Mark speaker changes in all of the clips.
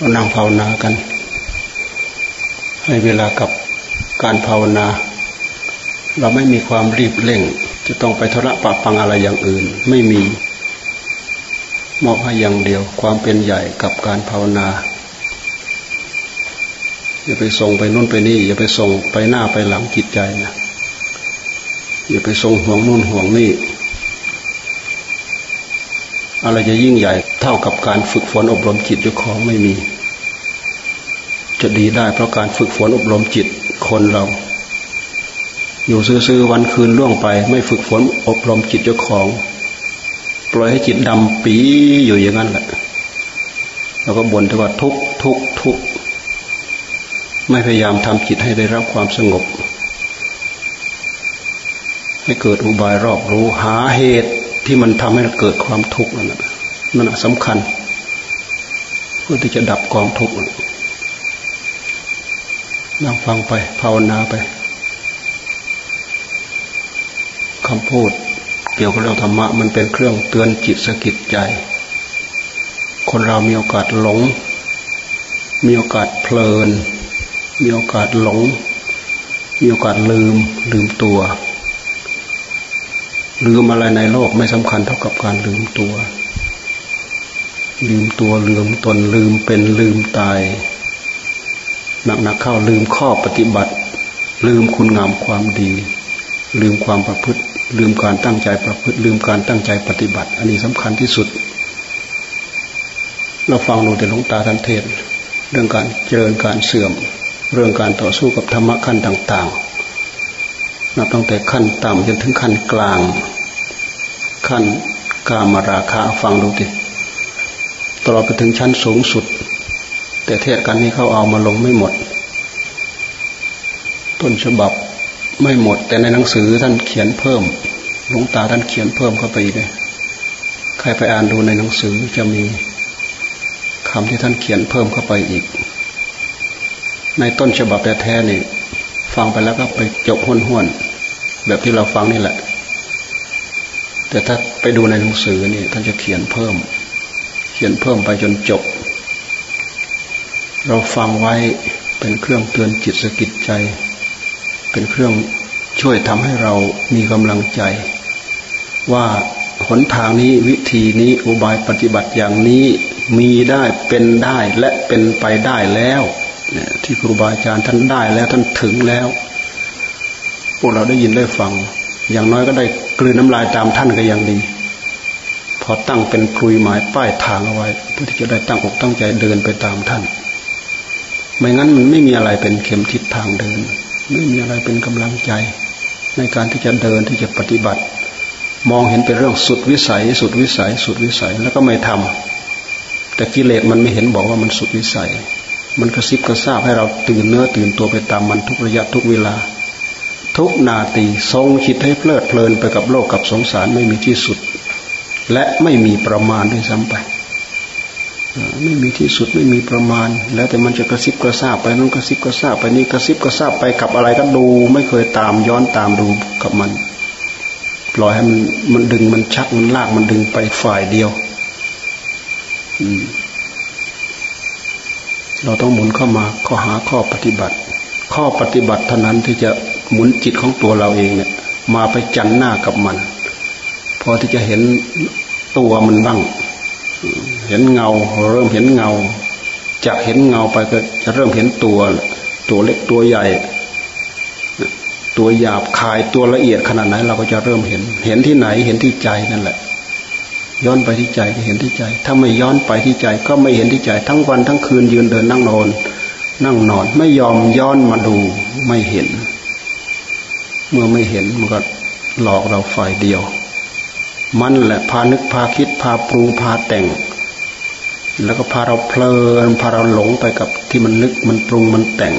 Speaker 1: เรานั่งภาวนากัน ให้เวลากับการภาวนา เราไม่มีความรีบเร่ง จะต้องไปธุระปะปังอะไรอย่างอื่น ไม่มีมอบให้อย่างเดียว ความเป็นใหญ่กับการภาวนาอย่าไปส่งไปนู่นไปนี่ อย่าไปส่งไปหน้าไปหลังจิตใจนะอย่าไปส่งห่วงนู่นห่วงนี่อะไรจะยิ่งใหญ่ เท่ากับการฝึกฝนอบรมจิตเจ้าของไม่มี จะดีได้เพราะการฝึกฝนอบรมจิตคนเรา อยู่ซื่อๆวันคืนล่วงไป ไม่ฝึกฝนอบรมจิตเจ้าของ ปล่อยให้จิตดำปีอยู่อย่างนั้นแหละแล้วก็บ่นแต่ว่าทุกทุกทุกไม่พยายามทำจิตให้ได้รับความสงบ ให้เกิดอุบายรอบรู้หาเหตุที่มันทำให้เกิดความทุกข์นั่นแหละ นั่นสำคัญ เพื่อที่จะดับกองทุกข์นั่งฟังไป ภาวนาไปคำพูด เกี่ยวกับเรื่องธรรมะ มันเป็นเครื่องเตือนจิตสกิดใจ คนเรามีโอกาสหลง มีโอกาสเพลิน มีโอกาสหลง มีโอกาสลืม ลืมตัวลืมอะไรในโลกไม่สำคัญเท่ากับการลืมตัว ลืมตัวลืมตนลืมเป็นลืมตายหนักๆเข้าลืมข้อปฏิบัติ ลืมคุณงามความดี ลืมความประพฤติ ลืมการตั้งใจประพฤติ ลืมการตั้งใจปฏิบัติ อันนี้สำคัญที่สุด เราฟังดูแต่หลวงตาท่านเทศ เรื่องการเจริญการเสื่อม เรื่องการต่อสู้กับธรรมะขั้นต่างๆนับตั้งแต่ขั้นต่ำจนถึงขั้นกลาง ขั้นกามราคาฟังดูดิ ตลอดไปถึงชั้นสูงสุด แต่เทศกันนี้เขาเอามาลงไม่หมด ต้นฉบับไม่หมด แต่ในหนังสือท่านเขียนเพิ่มหลวงตาท่านเขียนเพิ่มเข้าไปเลยใครไปอ่านดูในหนังสือจะมีคำที่ท่านเขียนเพิ่มเข้าไปอีก ในต้นฉบับแท้ๆนี่ฟังไปแล้วก็ไปจบห้วนห้วนแบบที่เราฟังนี่แหละ แต่ถ้าไปดูในหนังสือนี่ท่านจะเขียนเพิ่ม เขียนเพิ่มไปจนจบ เราฟังไว้เป็นเครื่องเตือนจิตสกิดใจ เป็นเครื่องช่วยทำให้เรามีกำลังใจ ว่าหนทางนี้วิธีนี้อุบายปฏิบัติอย่างนี้มีได้เป็นได้และเป็นไปได้แล้วเนี่ยที่ครูบาอาจารย์ท่านได้แล้วท่านถึงแล้ว พวกเราได้ยินได้ฟัง อย่างน้อยก็ได้กลืนน้ำลายตามท่านก็ยังดี พอตั้งเป็นคลุยหมายป้ายทางเอาไว้เพื่อที่จะได้ตั้งอกตั้งใจเดินไปตามท่าน ไม่งั้นมันไม่มีอะไรเป็นเข็มทิศทางเดิน ไม่มีอะไรเป็นกำลังใจ ในการที่จะเดินที่จะปฏิบัติ มองเห็นเป็นเรื่องสุดวิสัย สุดวิสัย สุดวิสัยแล้วก็ไม่ทำแต่กิเลสมันไม่เห็นบอกว่ามันสุดวิสัย มันกระซิบกระซาบให้เราตื่นเนื้อตื่นตัวไปตามมันทุกระยะทุกเวลา ทุกนาทีทรงคิดให้เพลิดเพลินไปกับโลกกับสงสารไม่มีที่สุด และไม่มีประมาณด้วยซ้ำไปไม่มีที่สุดไม่มีประมาณ แล้วแต่มันจะกระซิบกระซาบไปนู้นกระซิบกระซาบไปนี่กระซิบกระซาบไปกับอะไรก็ดู ไม่เคยตามย้อนตามดูกับมัน ปล่อยให้มันมันดึงมันชักมันลากมันดึงไปฝ่ายเดียวเราต้องหมุนเข้ามาข้อหาข้อปฏิบัติ ข้อปฏิบัติเท่านั้นที่จะหมุนจิตของตัวเราเองเนี่ย มาไปจันหน้ากับมัน พอที่จะเห็นตัวมันบ้างเห็นเงา เริ่มเห็นเงา จากเห็นเงาไปก็จะเริ่มเห็นตัว ตัวเล็กตัวใหญ่ ตัวหยาบคายตัวละเอียดขนาดไหนเราก็จะเริ่มเห็น เห็นที่ไหนเห็นที่ใจนั่นแหละ ย้อนไปที่ใจก็เห็นที่ใจ ถ้าไม่ย้อนไปที่ใจก็ไม่เห็นที่ใจ ทั้งวันทั้งคืนยืนเดินนั่งนอน นั่งนอน ไม่ยอมย้อนมาดูไม่เห็น เมื่อไม่เห็นมันก็หลอกเราฝ่ายเดียว มันแหละพานึกพาคิดพาปรุงพาแต่ง แล้วก็พาเราเพลินพาเราหลงไปกับที่มันนึกมันปรุงมันแต่ง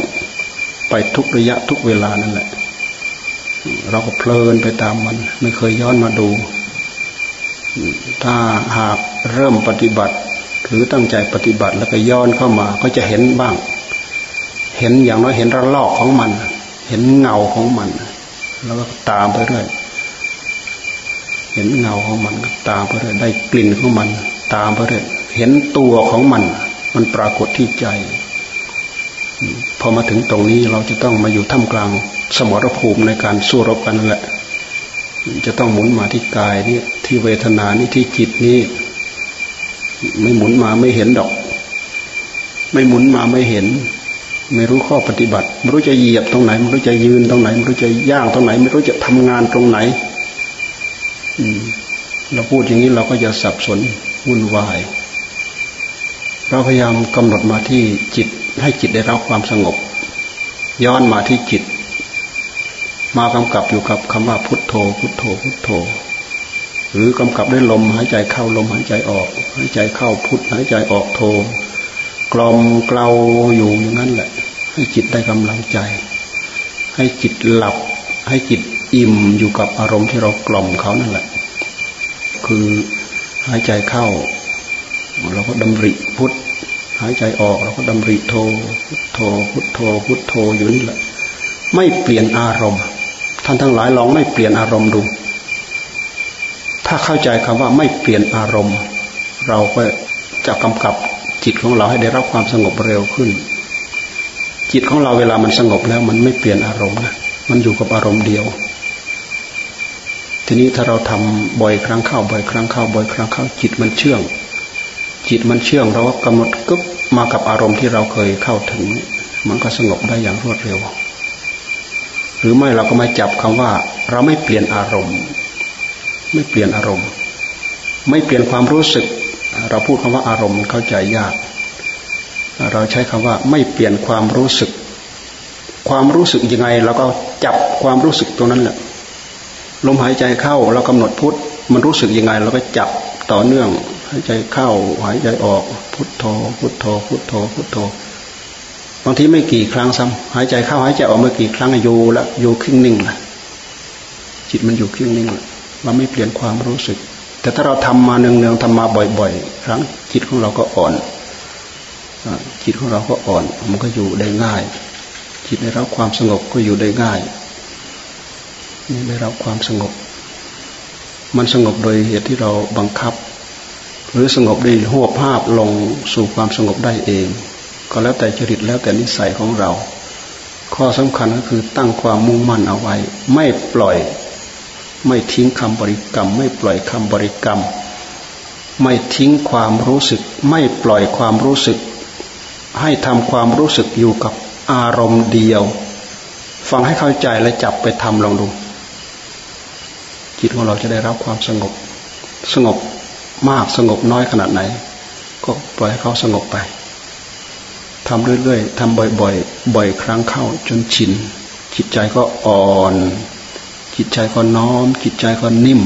Speaker 1: ไปทุกระยะทุกเวลานั่นแหละ เราก็เพลินไปตามมัน ไม่เคยย้อนมาดู ถ้าหากเริ่มปฏิบัติ หรือตั้งใจปฏิบัติแล้วก็ย้อนเข้ามา ก็จะเห็นบ้าง เห็นอย่างน้อยเห็นระลอกของมัน เห็นเงาของมัน แล้วก็ตามไปเรื่อย เห็นเงาของมันตามไปเรื่อยได้กลิ่นของมัน ตามไปเรื่อยเห็นตัวของมัน มันปรากฏที่ใจ พอมาถึงตรงนี้เราจะต้องมาอยู่ท่ามกลางสมรภูมิในการสู้รบกันนั่นแหละ จะต้องหมุนมาที่กายนี่ที่เวทนานี่ที่จิตนี่ไม่หมุนมาไม่เห็นดอก ไม่หมุนมาไม่เห็น ไม่รู้ข้อปฏิบัติ ไม่รู้จะเหยียบตรงไหน ไม่รู้จะยืนตรงไหน ไม่รู้จะย่างตรงไหน ไม่รู้จะทำงานตรงไหน เราพูดอย่างนี้เราก็จะสับสนวุ่นวาย เราพยายามกำหนดมาที่จิตให้จิตได้รับความสงบ ย้อนมาที่จิต มากำกับอยู่กับคำว่าพุทโธ พุทโธ พุทโธ หรือกำกับด้วยลมหายใจเข้าลมหายใจออก หายใจเข้าพุทหายใจออกโธกลอมเกลาอยู่อย่างนั้นแหละ ให้จิตได้กำลังใจ ให้จิตหลับ ให้จิต อิ่มอยู่กับอารมณ์ที่เรากล่อมเขานั่นแหละ คือหายใจเข้าเราก็ดำริพุทธหายใจออกเราก็ดำริโทพุทโธพุทโธพุทโธอยู่นี่แหละ ไม่เปลี่ยนอารมณ์ ท่านทั้งหลายลองไม่เปลี่ยนอารมณ์ดู ถ้าเข้าใจคำว่าไม่เปลี่ยนอารมณ์ เราก็จะกำกับจิตของเราให้ได้รับความสงบเร็วขึ้น จิตของเราเวลามันสงบแล้ว มันไม่เปลี่ยนอารมณ์นะมันอยู่กับอารมณ์เดียว ทีนี้ถ้าเราทำบ่อยครั้งเข้าบ่อยครั้งเข้าบ่อยครั้งเข้าจิตมันเชื่อง จิตมันเชื่องเราก็กำหนดก็มากับอารมณ์ที่เราเคยเข้าถึง มันก็สงบได้อย่างรวดเร็ว หรือไม่เราก็มาจับคำว่า เราไม่เปลี่ยนอารมณ์ ไม่เปลี่ยนอารมณ์ ไม่เปลี่ยนความรู้สึก เราพูดคำว่าอารมณ์เข้าใจยาก เราใช้คำว่าไม่เปลี่ยนความรู้สึก ความรู้สึกยังไงเราก็จับความรู้สึกตรงนั้นแหละ ลมหายใจเข้าเรากำหนดพุทธมันรู้สึกยังไง เราก็จับต่อเนื่อง หายใจเข้าหายใจออก พุทโธพุทโธพุทโธพุทโธบางทีไม่กี่ครั้งซ้ำหายใจเข้าหายใจออกเมื่อกี่ครั้งอยู่ละอยู่ครึ่งนิ่งละจิตมันอยู่ครึ่งนิ่งละเราไม่เปลี่ยนความรู้สึก แต่ถ้าเราทำมาเนืองๆทำมาบ่อยๆ ครั้งจิตของเราก็อ่อนจิตของเราก็อ่อน มันก็อยู่ได้ง่าย จิตได้รับความสงบก็อยู่ได้ง่าย ได้รับความสงบ มันสงบโดยเหตุที่เราบังคับ หรือสงบด้วยหัวภาพลงสู่ความสงบได้เอง ก็แล้วแต่จริตแล้วแต่นิสัยของเรา ข้อสำคัญก็คือตั้งความมุ่งมั่นเอาไว้ ไม่ปล่อย ไม่ทิ้งคำบริกรรม ไม่ปล่อยคำบริกรรม ไม่ทิ้งความรู้สึก ไม่ปล่อยความรู้สึก ให้ทำความรู้สึกอยู่กับอารมณ์เดียว ฟังให้เข้าใจและจับไปทำลองดู จิตของเราจะได้รับความสงบ สงบมากสงบน้อยขนาดไหน ก็ปล่อยให้เขาสงบไปทำเรื่อยๆทำบ่อยๆ บ่อยครั้งเข้าจนชิน จิตใจก็อ่อน จิตใจก็น้อม จิตใจก็นิ่ม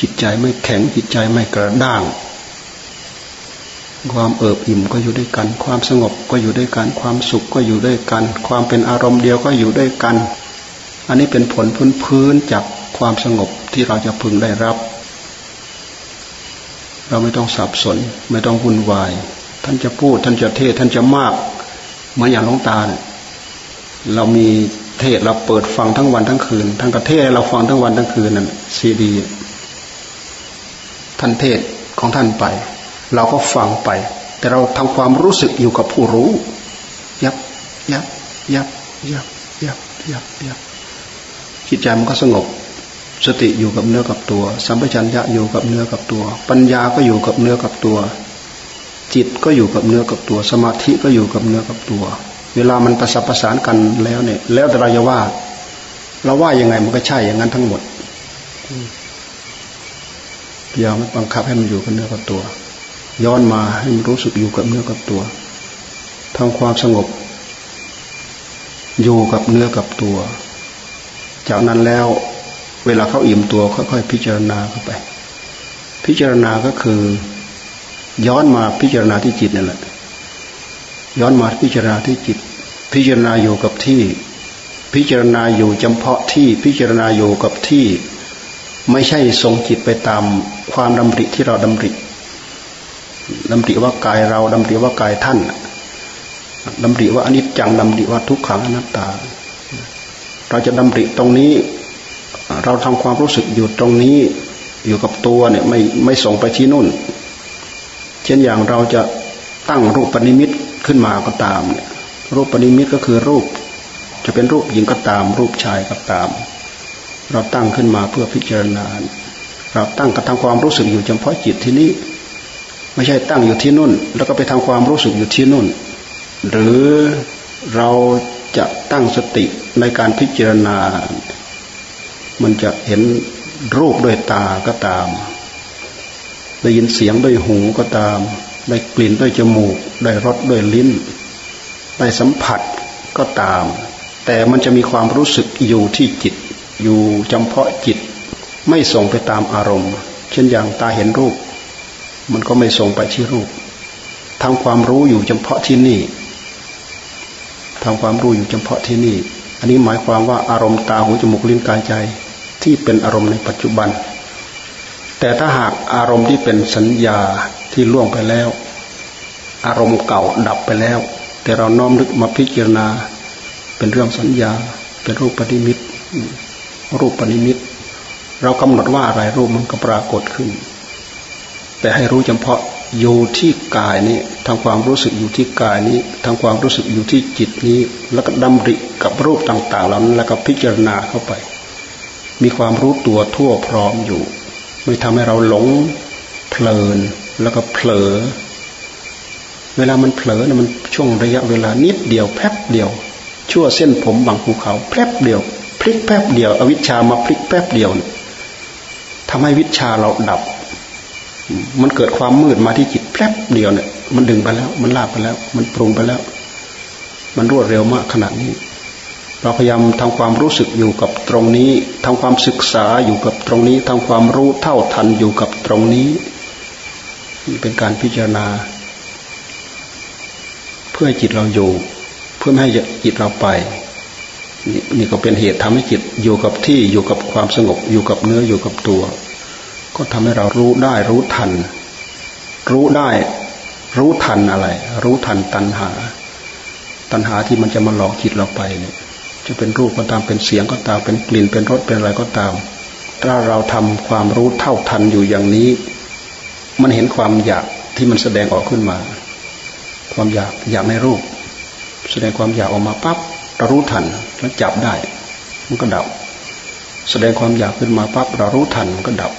Speaker 1: จิตใจไม่แข็ง จิตใจไม่กระด้าง ความเอิบอิ่มก็อยู่ด้วยกัน ความสงบก็อยู่ด้วยกัน ความสุขก็อยู่ด้วยกัน ความเป็นอารมณ์เดียวก็อยู่ด้วยกัน อันนี้เป็นผลพื้นพื้นจากความสงบที่เราจะพึงได้รับ เราไม่ต้องสับสน ไม่ต้องวุ่นวาย ท่านจะพูดท่านจะเทศท่านจะมากเหมือนอย่างหลวงตาเนี่ยเรามีเทศเราเปิดฟังทั้งวันทั้งคืนท่านก็เทศเราฟังทั้งวันทั้งคืนนั่นซีดีท่านเทศของท่านไป เราก็ฟังไป แต่เราทำความรู้สึกอยู่กับผู้รู้ ยับยับยับยับยับยับยับ จิตใจมันก็สงบ สติอยู่กับเนื้อกับตัว สัมปชัญญะอยู่กับเนื้อกับตัว ปัญญาก็อยู่กับเนื้อกับตัว จิตก็อยู่กับเนื้อกับตัว สมาธิก็อยู่กับเนื้อกับตัว เวลามันประสับประสานกันแล้วเนี่ย แล้วแต่เราจะว่า เราว่ายังไงมันก็ใช่อย่างนั้นทั้งหมดพยายามบังคับให้มันอยู่กับเนื้อกับตัว ย้อนมาให้มันรู้สึกอยู่กับเนื้อกับตัวทำความสงบ อยู่กับเนื้อกับตัว จากนั้นแล้วเวลาเขาอิ่มตัวค่อยๆพิจารณาเข้าไป พิจารณาก็คือ ย้อนมาพิจารณาที่จิตนั่นแหละ ย้อนมาพิจารณาที่จิต พิจารณาอยู่กับที่ พิจารณาอยู่จำเพาะที่พิจารณาอยู่กับที่ ไม่ใช่ทรงจิตไปตามความดำริที่เราดำริดำริว่ากายเราดำริว่ากายท่านดำริว่าอนิจจังดำริว่าทุกขังอนัตตา เราจะดำริตรงนี้ เราทำความรู้สึกอยู่ตรงนี้อยู่กับตัวเนี่ยไม่ไม่ส่งไปที่นู่น เช่นอย่างเราจะตั้งรูปปณิมิตขึ้นมาก็ตามเนี่ยรูปปณิมิตก็คือรูป จะเป็นรูปหญิงก็ตาม รูปชายก็ตาม เราตั้งขึ้นมาเพื่อพิจารณา เราตั้งกระทำความรู้สึกอยู่เฉพาะจิตที่นี้ ไม่ใช่ตั้งอยู่ที่นู่น แล้วก็ไปทำความรู้สึกอยู่ที่นู่น หรือเรา จะตั้งสติในการพิจารณา มันจะเห็นรูปด้วยตาก็ตาม ได้ยินเสียงด้วยหูก็ตาม ได้กลิ่นด้วยจมูก ได้รสด้วยลิ้น ได้สัมผัสก็ตาม แต่มันจะมีความรู้สึกอยู่ที่จิต อยู่เฉพาะจิต ไม่ส่งไปตามอารมณ์ เช่นอย่างตาเห็นรูป มันก็ไม่ส่งไปที่รูปทำความรู้อยู่เฉพาะที่นี่ ทำความรู้อยู่เฉพาะที่นี่ อันนี้หมายความว่าอารมณ์ตาหูจมูกลิ้นกายใจที่เป็นอารมณ์ในปัจจุบัน แต่ถ้าหากอารมณ์ที่เป็นสัญญาที่ล่วงไปแล้ว อารมณ์เก่าดับไปแล้ว แต่เราน้อมนึกมาพิจารณา เป็นเรื่องสัญญา เป็นรูปปฏิมิตรูปปฏิมิตเรากำหนดว่าอะไรรูปมันก็ปรากฏขึ้น แต่ให้รู้เฉพาะ อยู่ที่กายนี้ทำความรู้สึกอยู่ที่กายนี้ทำความรู้สึกอยู่ที่จิตนี้ แล้วก็ดำริกับรูปต่างๆเหล่านั้นแล้วก็พิจารณาเข้าไป มีความรู้ตัวทั่วพร้อมอยู่ ไม่ทำให้เราหลงเพลินแล้วก็เผลอ เวลามันเผลอนะมันช่วงระยะเวลานิดเดียวแป๊บเดียว ชั่วเส้นผมบางภูเขาแป๊บเดียว พลิกแป๊บเดียว อวิชชามาพลิกแป๊บเดียวทำให้วิชาเราดับ มันเกิดความมืดมาที่จิตแป๊บเดียวเนี่ย มันดึงไปแล้ว มันลากไปแล้ว มันปรุงไปแล้ว มันรวดเร็วมากขนาดนี้ เราพยายามทำความรู้สึกอยู่กับตรงนี้ทำความศึกษาอยู่กับตรงนี้ทำความรู้เท่าทันอยู่กับตรงนี้นี่เป็นการพิจารณา เพื่อจิตเราอยู่ เพื่อไม่ให้จิตเราไปนี่ก็เป็นเหตุทำให้จิตอยู่กับที่อยู่กับความสงบอยู่กับเนื้ออยู่กับตัว ก็ทำให้เรารู้ได้รู้ทัน รู้ได้ รู้ทันอะไร รู้ทันตัณหา ตัณหาที่มันจะมาหลอกจิตเราไปเนี่ยจะเป็นรูปก็ตามเป็นเสียงก็ตามเป็นกลิ่นเป็นรสเป็นอะไรก็ตาม ถ้าเราทำความรู้เท่าทันอยู่อย่างนี้ มันเห็นความอยากที่มันแสดงออกขึ้นมา ความอยากอยากในรูป แสดงความอยากออกมาปั๊บเรารู้ทันแล้วจับได้ มันก็ดับ แสดงความอยากขึ้นมาปั๊บเรารู้ทันมันก็ดับ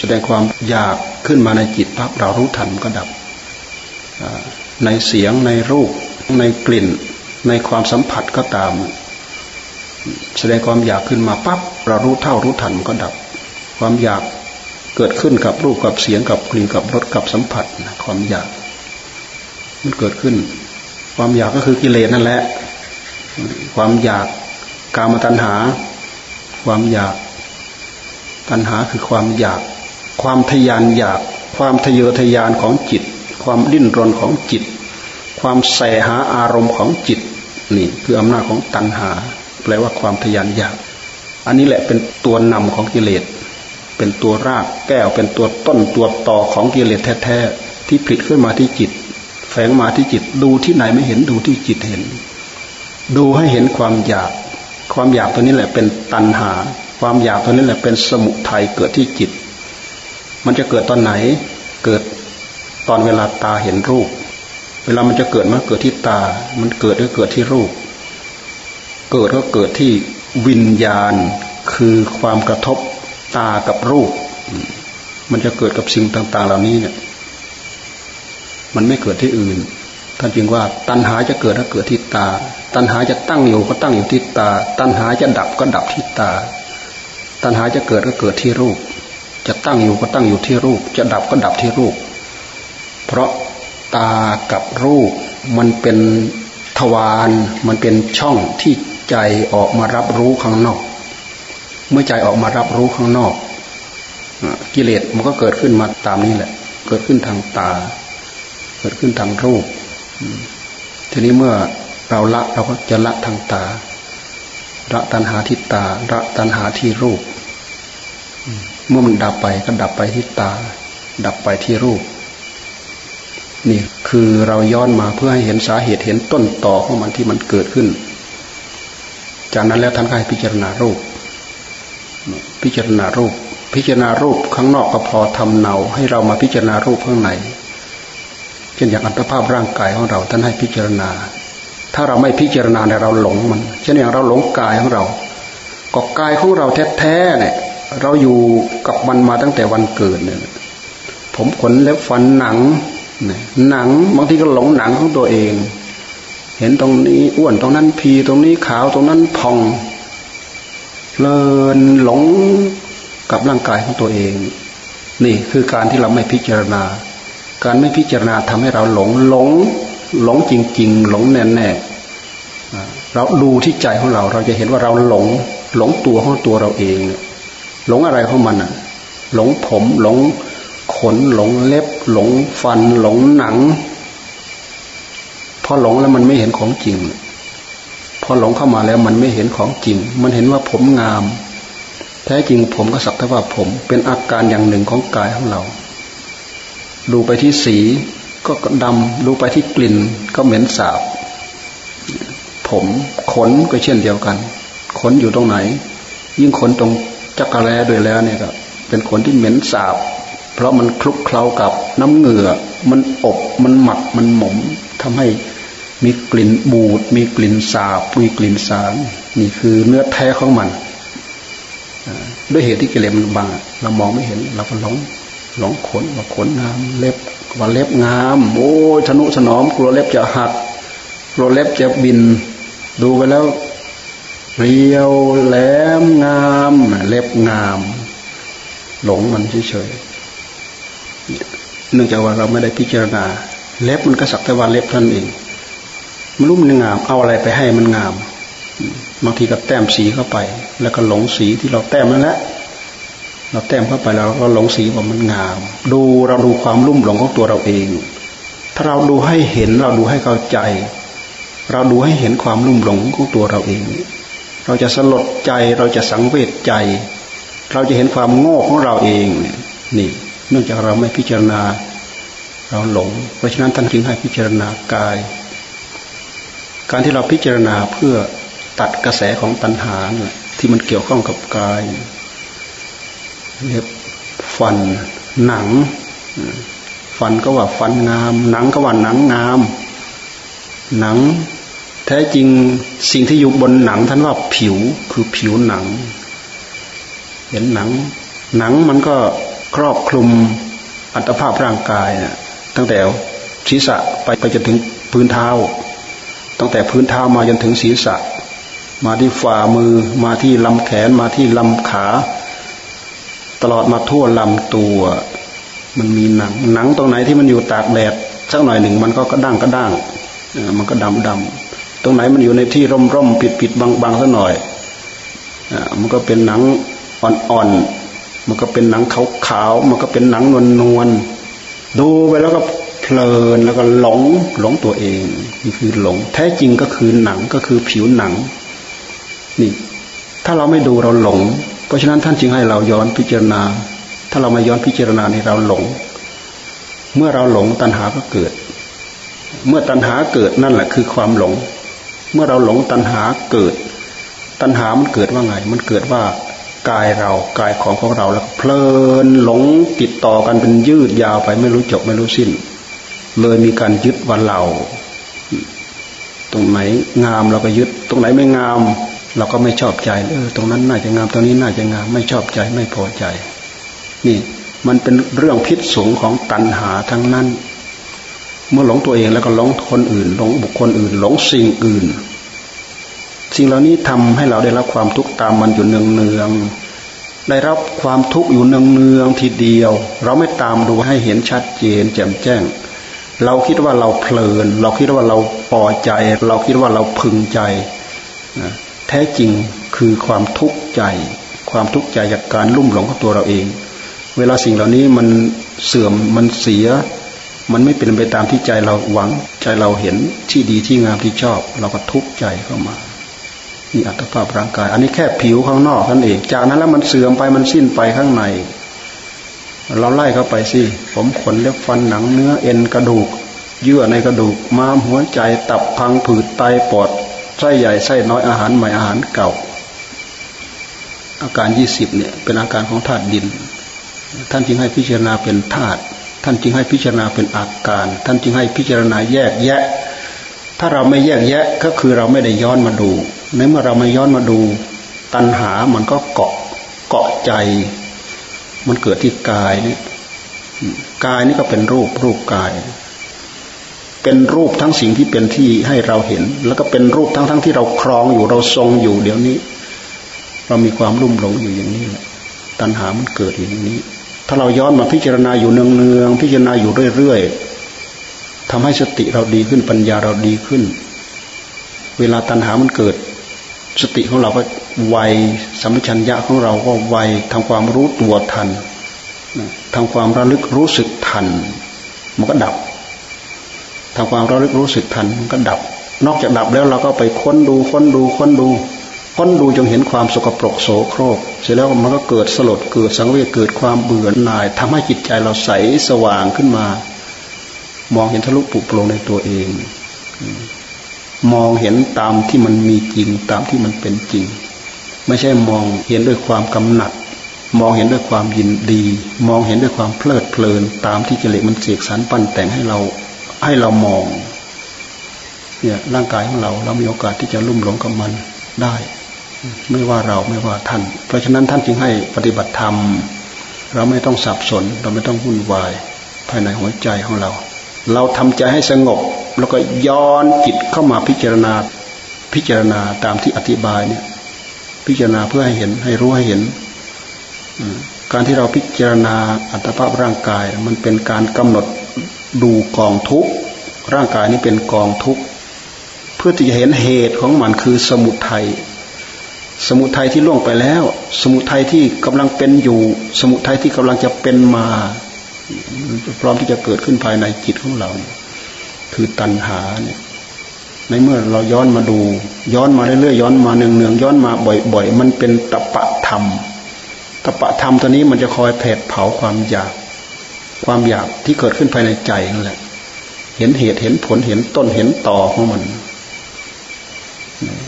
Speaker 1: แสดงความอยากขึ้นมาในจิตปั๊บเรารู้ทันก็ดับ ในเสียงในรูป ในกลิ่น ในความสัมผัสก็ตาม แสดงความอยากขึ้นมาปั๊บเรารู้เท่ารู้ทันก็ดับ ความอยากเกิดขึ้นกับรูปกับเสียงกับกลิ่นกับรสกับสัมผัสความอยาก มันเกิดขึ้น ความอยากก็คือกิเลสนั่นแหละ ความอยากกามตัณหา ความอยาก ตัณหาคือความอยาก ความทยานอยาก ความทะเยอทะยานของจิต ความดิ้นรนของจิต ความแสหาอารมณ์ของจิตนี่คืออำนาจของตัณหา แปลว่าความทยานอยาก อันนี้แหละเป็นตัวนำของกิเลส เป็นตัวรากแก้วเป็นตัวต้นตัวต่อของกิเลสแท้ๆที่ผลิตขึ้นมาที่จิต แฝงมาที่จิต ดูที่ไหนไม่เห็นดูที่จิตเห็น ดูให้เห็นความอยาก ความอยากตัวนี้แหละเป็นตัณหา ความอยากตัวนี้แหละเป็นสมุทัยเกิดที่จิต มันจะเกิดตอนไหน เกิดตอนเวลาตาเห็นรูป เวลามันจะเกิดมันเกิดที่ตา มันเกิดก็เกิดที่รูป เกิดก็เกิดที่วิญญาณ คือความกระทบตากับรูป มันจะเกิดกับสิ่งต่าง ๆ เหล่านี้เนี่ย มันไม่เกิดที่อื่น ท่านจึงว่า ตัณหาจะเกิดก็เกิดที่ตา ตัณหาจะตั้งอยู่ก็ตั้งอยู่ที่ตา ตัณหาจะดับก็ดับที่ตา ตัณหาจะเกิดก็เกิดที่รูป จะตั้งอยู่ก็ตั้งอยู่ที่รูป จะดับก็ดับที่รูป เพราะตากับรูปมันเป็นทวารมันเป็นช่องที่ใจออกมารับรู้ข้างนอก เมื่อใจออกมารับรู้ข้างนอก กิเลสมันก็เกิดขึ้นมาตามนี้แหละ เกิดขึ้นทางตา เกิดขึ้นทางรูป ทีนี้เมื่อเราละเราก็จะละทางตาละตัณหาที่ตาละตัณหาที่รูป เมื่อมันดับไปก็ดับไปที่ตา ดับไปที่รูป นี่คือเราย้อนมาเพื่อให้เห็นสาเหตุเห็นต้นต่อของมันที่มันเกิดขึ้น จากนั้นแล้วท่านก็ให้พิจารณารูป พิจารณารูป พิจารณารูปข้างนอกก็พอทำเนา ให้เรามาพิจารณารูปข้างในเช่นอย่างอัตภาพร่างกายของเราท่านให้พิจารณา ถ้าเราไม่พิจารณาเนี่ยเราหลงมัน เช่นอย่างเราหลงกายของเราก็กายของเราแท้ๆเนี่ย เราอยู่กับมันมาตั้งแต่วันเกิดเนี่ยผมขนเล็บฟันหนังหนังบางทีก็หลงหนังของตัวเอง เห็นตรงนี้อ้วนตรงนั้นพีตรงนี้ขาวตรงนั้นพองเลินหลงกับร่างกายของตัวเอง นี่คือการที่เราไม่พิจารณา การไม่พิจารณาทำให้เราหลงหลง หลงจริง ๆ หลงแน่แน่เราดูที่ใจของเรา เราจะเห็นว่าเราหลงหลงตัวของตัวเราเองเนี่ย หลงอะไรของมันอะ หลงผมหลงขนหลงเล็บ หลงฟัน หลงหนังพอหลงแล้วมันไม่เห็นของจริง พอหลงเข้ามาแล้วมันไม่เห็นของจริง มันเห็นว่าผมงาม แท้จริงผมก็สักแต่ว่าผม เป็นอาการอย่างหนึ่งของกายของเรา ดูไปที่สีก็ดำดูไปที่กลิ่นก็เหม็นสาบ ผมขนก็เช่นเดียวกัน ขนอยู่ตรงไหน ยิ่งขนตรง จักระแลด้วยแล้วเนี่ยก็เป็นขนที่เหม็นสาบ เพราะมันคลุกเคล้ากับน้ำเหงื่อ มันอบมันหมักมันหมมทำให้มีกลิ่นบูด มีกลิ่นสาบ มีกลิ่นสารนี่คือเนื้อแท้ของมันด้วยเหตุที่กิเลสมันบังเรามองไม่เห็น เราก็หลงหลงขนว่าขนงามเล็บว่าเล็บงาม โอ้ยทนุถนอมกลัวเล็บจะหักกลัวเล็บจะบิน ดูไปแล้ว เรียวแหลมงาม เล็บงาม หลงมันเฉยๆเนื่องจากว่าเราไม่ได้พิจารณา เล็บมันก็สักแต่ว่าเล็บท่านเองมันรู้มันงาม เอาอะไรไปให้มันงามบางทีก็แต้มสีเข้าไป แล้วก็หลงสีที่เราแต้มนั่นแหละเราแต้มเข้าไปแล้วก็หลงสีว่ามันงาม ดูเราดูความรุ่มหลงของตัวเราเอง ถ้าเราดูให้เห็นเราดูให้เข้าใจ เราดูให้เห็นความรุ่มหลงของตัวเราเอง เราจะสลดใจเราจะสังเวชใจ เราจะเห็นความโง่ของเราเองนี่ เนื่องจากเราไม่พิจารณา เราหลง เพราะฉะนั้นท่านจึงให้พิจารณากาย การที่เราพิจารณาเพื่อตัดกระแสของตัณหาที่มันเกี่ยวข้องกับกายเล็บฟันหนัง ฟันก็ว่าฟันงาม หนังก็ว่าหนังงาม หนัง ท้จริงสิ่งที่อยู่บนหนังท่านว่าผิวคือผิวหนัง เห็นหนัง หนังมันก็ครอบคลุมอัตภาพร่างกายนะตั้งแต่ศีรษะไปไปจนถึงพื้นเท้า ตั้งแต่พื้นเท้ามาจนถึงศีรษะ มาที่ฝ่ามือมาที่ลำแขนมาที่ลำขา ตลอดมาทั่วลำตัว มันมีหนัง หนังตรงไหนที่มันอยู่ตากแดดสักหน่อยหนึ่งมันก็กระด้างกระด้างมันก็ดำดำ ตรงไหนมันอยู่ในที่ร่มร่มปิดปิดบางบางสักหน่อยมันก็เป็นหนังอ่อนๆมันก็เป็นหนังขาวขาวมันก็เป็นหนังนวลนวลดูไปแล้วก็เพลินแล้วก็หลงหลงตัวเองนี่คือหลง แท้จริงก็คือหนังก็คือผิวหนัง นี่ ถ้าเราไม่ดูเราหลง เพราะฉะนั้นท่านจึงให้เราย้อนพิจารณา ถ้าเราไม่ย้อนพิจารณาในเราหลง เมื่อเราหลงตัณหาก็เกิด เมื่อตัณหาเกิดนั่นแหละคือความหลง เมื่อเราหลงตัณหาเกิด ตัณหามันเกิดว่าไง มันเกิดว่ากายเรากายของของเราแล้วเพลินหลงติดต่อกันเป็นยืดยาวไปไม่รู้จบไม่รู้สิ้น เลยมีการยึดวันเรา ตรงไหนงามเราก็ยึด ตรงไหนไม่งาม เราก็ไม่ชอบใจเออตรงนั้นน่าจะงามตรงนี้น่าจะงามไม่ชอบใจไม่พอใจ นี่ มันเป็นเรื่องพิษสงของตัณหาทั้งนั้น เมื่อหลงตัวเองแล้วก็หลงคนอื่นหลงบุคคลอื่น หลงสิ่งอื่น สิ่งเหล่านี้ทำให้เราได้รับความทุกข์ตามมันอยู่เนืองเนืองได้รับความทุกข์อยู่เนืองเนืองทีเดียว เราไม่ตามดูให้เห็นชัดเจน แจ่มแจ้ง เราคิดว่าเราเพลิน เราคิดว่าเราพอใจ เราคิดว่าเราพึงใจแท้จริงคือความทุกข์ใจ ความทุกข์ใจจากการลุ่มหลงของตัวเราเอง เวลาสิ่งเหล่านี้มันเสื่อมมันเสีย มันไม่เป็นไปตามที่ใจเราหวัง ใจเราเห็นที่ดีที่งามที่ชอบ เราก็ทุกข์ใจเข้ามา นี่อัตภาพร่างกาย อันนี้แค่ผิวข้างนอกนั่นเอง จากนั้นแล้วมันเสื่อมไปมันสิ้นไปข้างใน เราไล่เข้าไปสิผมขนเล็บฟันหนังเนื้อเอ็นกระดูก เยื่อในกระดูกม้ามหัวใจตับพังผืดไตปอดไส้ใหญ่ไส้น้อยอาหารใหม่อาหารเก่า อาการยี่สิบเนี่ยเป็นอาการของธาตุดิน ท่านจึงให้พิจารณาเป็นธาตุ ท่านจึงให้พิจารณาเป็นอาการ ท่านจึงให้พิจารณาแยกแยะ ถ้าเราไม่แยกแยะก็คือเราไม่ได้ย้อนมาดู ในเมื่อเราไม่ย้อนมาดู ตัณหามันก็เกาะเกาะใจ มันเกิดที่กายนี่กายนี่ก็เป็นรูปรูปกาย เป็นรูปทั้งสิ่งที่เป็นที่ให้เราเห็น แล้วก็เป็นรูปทั้งทั้งที่เราครองอยู่เราทรงอยู่เดี๋ยวนี้ เรามีความรุ่มหลงอยู่อย่างนี้แหละตัณหามันเกิดอย่างนี้ ถ้าเราย้อนมาพิจารณาอยู่เนืองๆพิจารณาอยู่เรื่อยๆทำให้สติเราดีขึ้นปัญญาเราดีขึ้น เวลาตัณหามันเกิด สติของเราก็ไวสัมปชัญญะของเราก็ไวทำความรู้ตัวทันทำความระลึกรู้สึกทัน มันก็ดับทำความระลึกรู้สึกทันมันก็ดับ นอกจากดับแล้วเราก็ไปค้นดูค้นดูค้นดู ค้นดูจงเห็นความสกปรกโสโครก เสร็จแล้วมันก็เกิดสลดเกิดสังเวชเกิดความเบื่อหน่ายทำให้จิตใจเราใสสว่างขึ้นมา มองเห็นทะลุปุโปรงในตัวเอง มองเห็นตามที่มันมีจริงตามที่มันเป็นจริง ไม่ใช่มองเห็นด้วยความกำหนัด มองเห็นด้วยความยินดี มองเห็นด้วยความเพลิดเพลิน ตามที่กิเลสมันเสกสรรปั้นแต่งให้เราให้เรามองเนี่ยร่างกายของเราเรามีโอกาสที่จะลุ่มหลงกับมันได้ ไม่ว่าเราไม่ว่าท่าน เพราะฉะนั้นท่านจึงให้ปฏิบัติธรรม เราไม่ต้องสับสน เราไม่ต้องวุ่นวาย ภายในหัวใจของเรา เราทำใจให้สงบ แล้วก็ย้อนจิตเข้ามาพิจารณาพิจารณาตามที่อธิบายเนี่ย พิจารณาเพื่อให้เห็นให้รู้ให้เห็นการที่เราพิจารณาอัตภาพร่างกาย มันเป็นการกำหนดดูกองทุกร่างกายนี้เป็นกองทุกเพื่อที่จะเห็นเหตุของมันคือสมุทัย สมุทัยที่ล่วงไปแล้ว สมุทัยที่กำลังเป็นอยู่ สมุทัยที่กำลังจะเป็นมา พร้อมที่จะเกิดขึ้นภายในจิตของเรา คือตัณหาเนี่ยในเมื่อเราย้อนมาดู ย้อนมาเรื่อยๆย้อนมาเนืองๆย้อนมาบ่อย ๆ มันเป็นตปะธรรมตปะธรรมตัวนี้มันจะคอยเผดเผาความอยาก ความอยากที่เกิดขึ้นภายในใจนั่นแหละ เห็นเหตุเห็นผลเห็นต้นเห็นต่อของมัน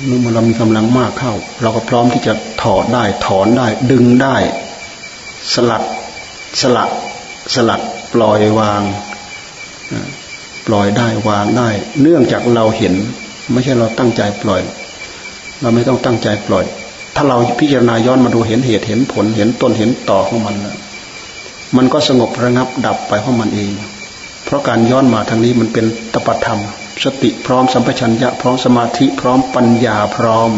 Speaker 1: เมื่อเรามีกำลังมากเข้า เราก็พร้อมที่จะถอดได้ ถอนได้ ดึงได้ สลัดสลัดสลัดปล่อยวางปล่อยได้วางได้ เนื่องจากเราเห็น ไม่ใช่เราตั้งใจปล่อย เราไม่ต้องตั้งใจปล่อย ถ้าเราพิจารณาย้อนมาดูเห็นเหตุเห็นผลเห็นต้นเห็นต่อของมันมันก็สงบระงับดับไปของมันเอง เพราะการย้อนมาทางนี้มันเป็นตปธรรม สติพร้อมสัมปชัญญะพร้อมสมาธิพร้อมปัญญาพร้อม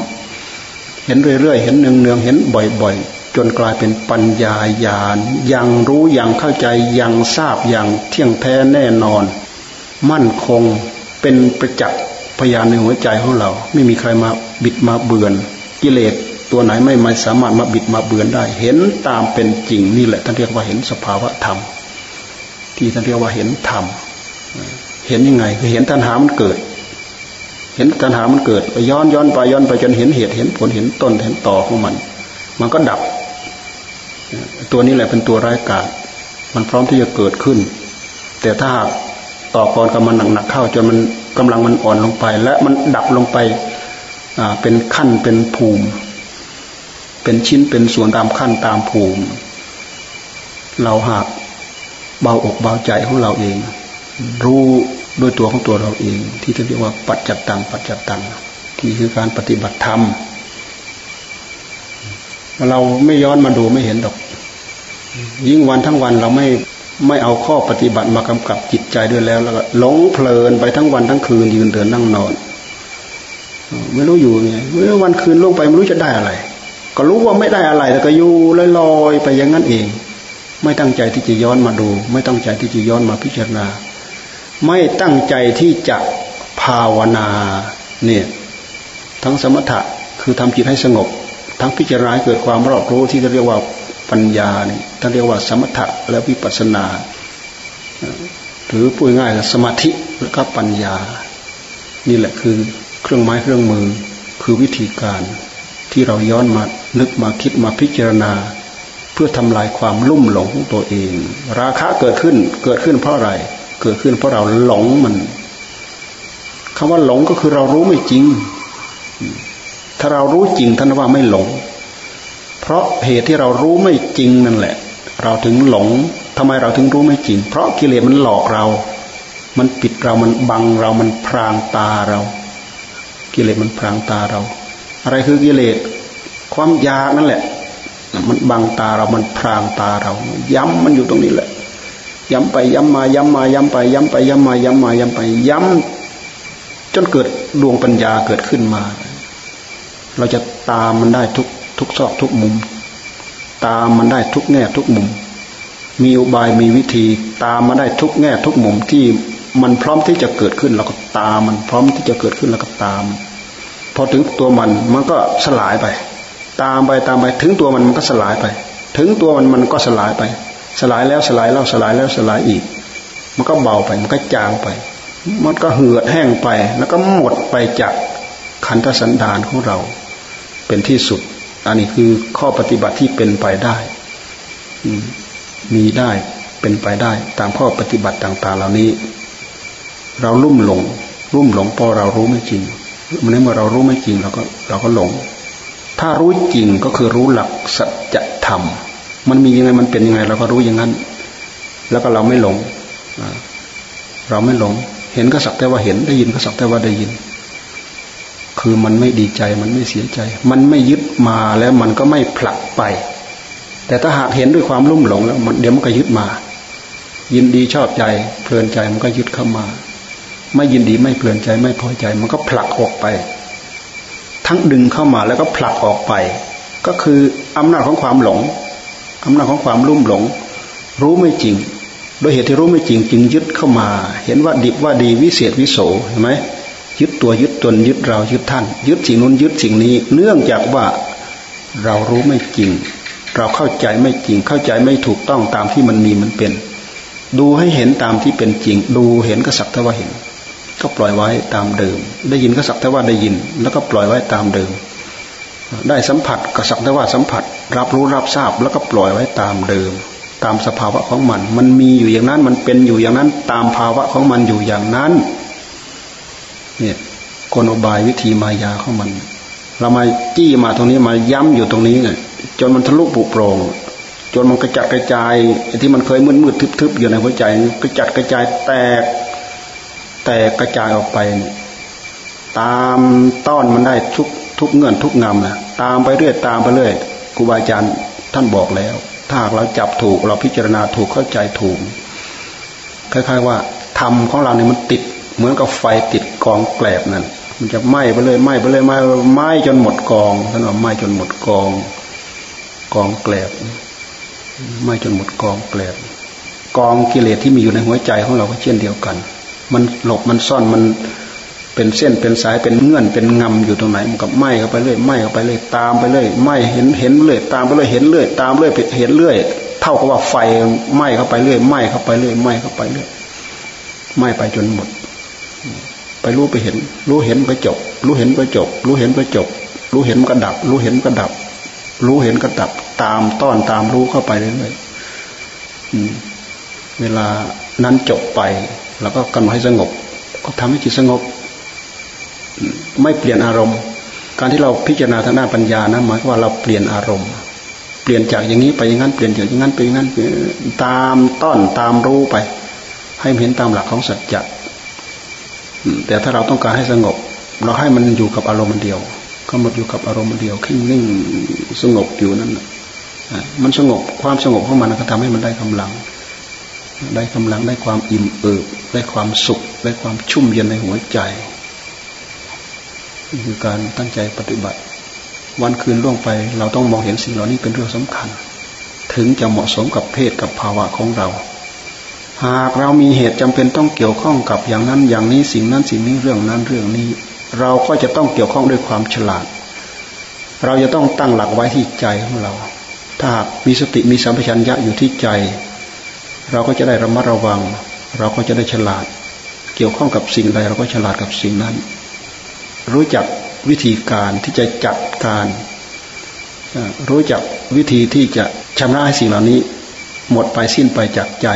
Speaker 1: เห็นเรื่อยๆ เห็นเนืองๆเห็นบ่อยๆ จนกลายเป็นปัญญาญาณยังรู้ยังเข้าใจยังทราบอย่างเที่ยงแท้แน่นอน มั่นคงเป็นประจักษ์พยานในหัวใจของเรา ไม่มีใครมาบิดมาเบือน กิเลสตัวไหนไม่มาสามารถมาบิดมาเบือนได้ เห็นตามเป็นจริงนี่แหละท่านเรียกว่าเห็นสภาวะธรรม ที่ท่านเรียกว่าเห็นธรรม เห็นยังไง คือเห็นตัณหามันเกิด เห็นตัณหามันเกิดไปย้อนย้อนไปย้อนไปจนเห็นเหตุเห็นผลเห็นต้นเห็นต่อของมัน มันก็ดับ ตัวนี้แหละเป็นตัวร้ายกาจมันพร้อมที่จะเกิดขึ้น แต่ถ้าหากต่อกรกับมันหนักๆเข้าจนมันกำลังมันอ่อนลงไป และมันดับลงไปเป็นขั้นเป็นภูมิ เป็นชิ้นเป็นส่วนตามขั้นตามภูมิ เราหากเบาอกเบาใจของเราเอง รู้ด้วยตัวของตัวเราเอง ที่เรียกว่าปัจจัตตังปัจจัตตังนี่คือการปฏิบัติธรรม เราไม่ย้อนมาดูไม่เห็นดอก ยิ่งวันทั้งวันเราไม่ไม่เอาข้อปฏิบัติมากำกับจิตใจด้วยแล้ว แล้วก็หลงเพลินไปทั้งวันทั้งคืนยืนเดินนั่งนอนไม่รู้อยู่ไงเมื่อวันคืนลงไปไม่รู้จะได้อะไร ก็รู้ว่าไม่ได้อะไรแต่ก็อยู่ลอยๆไปอย่างนั้นเอง ไม่ตั้งใจที่จะย้อนมาดู ไม่ตั้งใจที่จะย้อนมาพิจารณา ไม่ตั้งใจที่จะภาวนาเนี่ยทั้งสมถะคือทำจิตให้สงบ ทั้งพิจารณาเกิดความรอบรู้ที่เรียกว่าปัญญาเนี่ยท่านเรียกว่าสมถะและวิปัสสนา หรือพูดง่ายๆสมาธิแล้วก็ปัญญา นี่แหละคือเครื่องไม้เครื่องมือคือวิธีการที่เราย้อนมานึกมาคิดมาพิจารณา เพื่อทำลายความลุ่มหลงของตัวเอง ราคะเกิดขึ้นเกิดขึ้นเพราะอะไร เกิดขึ้นเพราะเราหลงมันคำว่าหลงก็คือเรารู้ไม่จริง ถ้าเรารู้จริงท่านว่าไม่หลง เพราะเหตุที่เรารู้ไม่จริงนั่นแหละ เราถึงหลงทำไมเราถึงรู้ไม่จริง เพราะกิเลสมันหลอกเรา มันปิดเรามันบังเรามันพรางตาเรา กิเลสมันพรางตาเรา อะไรคือกิเลสความอยากนั่นแหละ มันบังตาเรามันพรางตาเรา ย้ำมันอยู่ตรงนี้แหละ ย้ำไปย้ำมาย้ำมาย้ำไปย้ำไปย้ำมาย้ำมาย้ำไป ย้ำจนเกิดดวงปัญญาเกิดขึ้นมา เราจะตามมันได้ทุกทุกซอกทุกมุม ตามมันได้ทุกแง่ทุกมุม มีอุบายมีวิธี ตามมาได้ทุกแง่ทุกมุมที่มันพร้อมที่จะเกิดขึ้นเราก็ตามมันพร้อมที่จะเกิดขึ้นเราก็ตาม พอถึงตัวมันมันก็สลายไป ตามไปตามไปถึงตัวมันมันก็สลายไป ถึงตัวมันมันก็สลายไป สลายแล้วสลายแล้วสลายแล้วสลายอีก มันก็เบาไป มันก็จางไป มันก็เหือดแห้งไป แล้วก็หมดไปจากขันธสันดานของเรา เป็นที่สุด อันนี้คือข้อปฏิบัติที่เป็นไปได้มีได้เป็นไปได้ ตามข้อปฏิบัติต่าง ๆ เหล่านี้ เราลุ่มหลง ลุ่มหลงเพราะเรารู้ไม่จริงเมื่อเรารู้ไม่จริงเราก็เราก็หลง ถ้ารู้จริงก็คือรู้หลักสัจธรรม มันมียังไงมันเป็นยังไง เราก็รู้อย่างนั้น แล้วก็เราไม่หลงเราไม่หลง เห็นก็สักแต่ว่าเห็นได้ยินก็สักแต่ว่าได้ยิน คือมันไม่ดีใจมันไม่เสียใจ มันไม่ยึดมาแล้วมันก็ไม่ผลักไป แต่ถ้าหากเห็นด้วยความลุ่มหลงแล้วมันเดี๋ยวมันก็ยึดมา ยินดีชอบใจเพลินใจมันก็ยึดเข้ามา ไม่ยินดีไม่เพลินใจไม่พอใจ มันก็ผลักออกไป ทั้งดึงเข้ามาแล้วก็ผลักออกไป ก็คืออำนาจของความหลง อำนาจของความลุ่มหลง รู้ไม่จริง โดยเหตุที่รู้ไม่จริง จึงยึดเข้ามา เห็นว่าดิบว่าดีวิเศษวิโสเห็นไหมยึดตัวยึดตนยึดเรายึดท่าน ยึดสิ่งนู้นยึดสิ่งนี้ เนื่องจากว่าเรารู้ไม่จริง เราเข้าใจไม่จริง เข้าใจไม่ถูกต้องตามที่มันมีมันเป็น ดูให้เห็นตามที่เป็นจริง ดูเห็นก็สักแต่ว่าเห็น ก็ปล่อยไว้ตามเดิม ได้ยินก็สักแต่ว่าได้ยิน แล้วก็ปล่อยไว้ตามเดิม ได้สัมผัสก็สักแต่ว่าสัมผัส รับรู้รับทราบแล้วก็ปล่อยไว้ตามเดิม ตามสภาวะของมัน มันมีอยู่อย่างนั้น มันเป็นอยู่อย่างนั้น ตามภาวะของมันอยู่อย่างนั้น เนี่ยกลบายวิธีมายาของมัน เรามาจี้มาตรงนี้มาย้ำอยู่ตรงนี้เนี่ยจนมันทะลุปุโปร่งจนมันกระจัดกระจายที่มันเคยมืดมืดทึบๆอยู่ในหัวใจกระจัดกระจายแตก แตกกระจายออกไป ตามต้อนมันได้ทุกทุกเงื่อนทุกงำนะ ตามไปเรื่อยตามไปเรื่อยครูบาอาจารย์ท่านบอกแล้ว ถ้าหากเราจับถูกเราพิจารณาถูกเข้าใจถูกคล้ายๆว่าธรรมของเราเนี่ยมันติด เหมือนกับไฟติดกองแกลบนั่นมันจะไหม้ไปเลยไหม้ไปเลยไหม้ไหม้จนหมดกองท่านว่าไหม้จนหมดกอง กองแกลบไหม้จนหมดกองแกลบกองกิเลสที่มีอยู่ในหัวใจของเราก็เช่นเดียวกัน มันหลบมันซ่อนมัน เป็นเส้นเป็นสายเป็นเงื่อนเป็นงำอยู่ตรงไหนมันก็ไหม้เข้าไปเรื่อยไหม้เข้าไปเรื่อยตามไปเรื่อยไหม้เห็นเห็นเรื่อยตามไปเรื่อยเห็นเรื่อยตามเรื่อยเห็นเรื่อยเท่ากับว่าไฟไหม้เข้าไปเรื่อยไหม้เข้าไปเรื่อยไหม้เข้าไปเรื่อยไหม้ไปจนหมด ไปรู้ไปเห็น รู้เห็นก็จบ รู้เห็นก็จบ รู้เห็นก็จบ รู้เห็นก็ดับ รู้เห็นก็ดับ รู้เห็นก็ดับ ตามต้อนตามรู้เข้าไปเรื่อยๆเวลานั้นจบไปเราก็กำหนดให้สงบ ก็ทำให้จิตสงบ ไม่เปลี่ยนอารมณ์ การที่เราพิจารณาทางด้านปัญญานะหมายว่าเราเปลี่ยนอารมณ์ เปลี่ยนจากอย่างนี้ไปอย่างนั้นเปลี่ยนจากอย่างนั้นไปอย่างนั้นตามต้อนตามรู้ไป ให้เห็นตามหลักของสัจจะแต่ถ้าเราต้องการให้สงบ เราให้มันอยู่กับอารมณ์เดียวกำหนดอยู่กับอารมณ์เดียวขึ้นนิ่งสงบอยู่นั่นมันสงบความสงบของมันก็ทำให้มันได้กำลัง ได้กำลังได้ความอิ่มเอิบได้ความสุข ได้ความชุ่มเย็นในหัวใจ นี่คือการตั้งใจปฏิบัติ วันคืนล่วงไป เราต้องมองเห็นสิ่งเหล่านี้เป็นเรื่องสำคัญ ถึงจะเหมาะสมกับเพศกับภาวะของเรา หากเรามีเหตุจำเป็นต้องเกี่ยวข้องกับอย่างนั้นอย่างนี้สิ่งนั้นสิ่งนี้เรื่องนั้นเรื่องนี้ เราก็จะต้องเกี่ยวข้องด้วยความฉลาด เราจะต้องตั้งหลักไว้ที่ใจของเรา ถ้าหากมีสติมีสัมปชัญญะอยู่ที่ใจ เราก็จะได้ระมัดระวัง เราก็จะได้ฉลาด เกี่ยวข้องกับสิ่งใดเราก็ฉลาดกับสิ่งนั้น รู้จักวิธีการที่จะจัดการ รู้จักวิธีที่จะชำระให้สิ่งเหล่านี้ หมดไปสิ้นไปจากใจ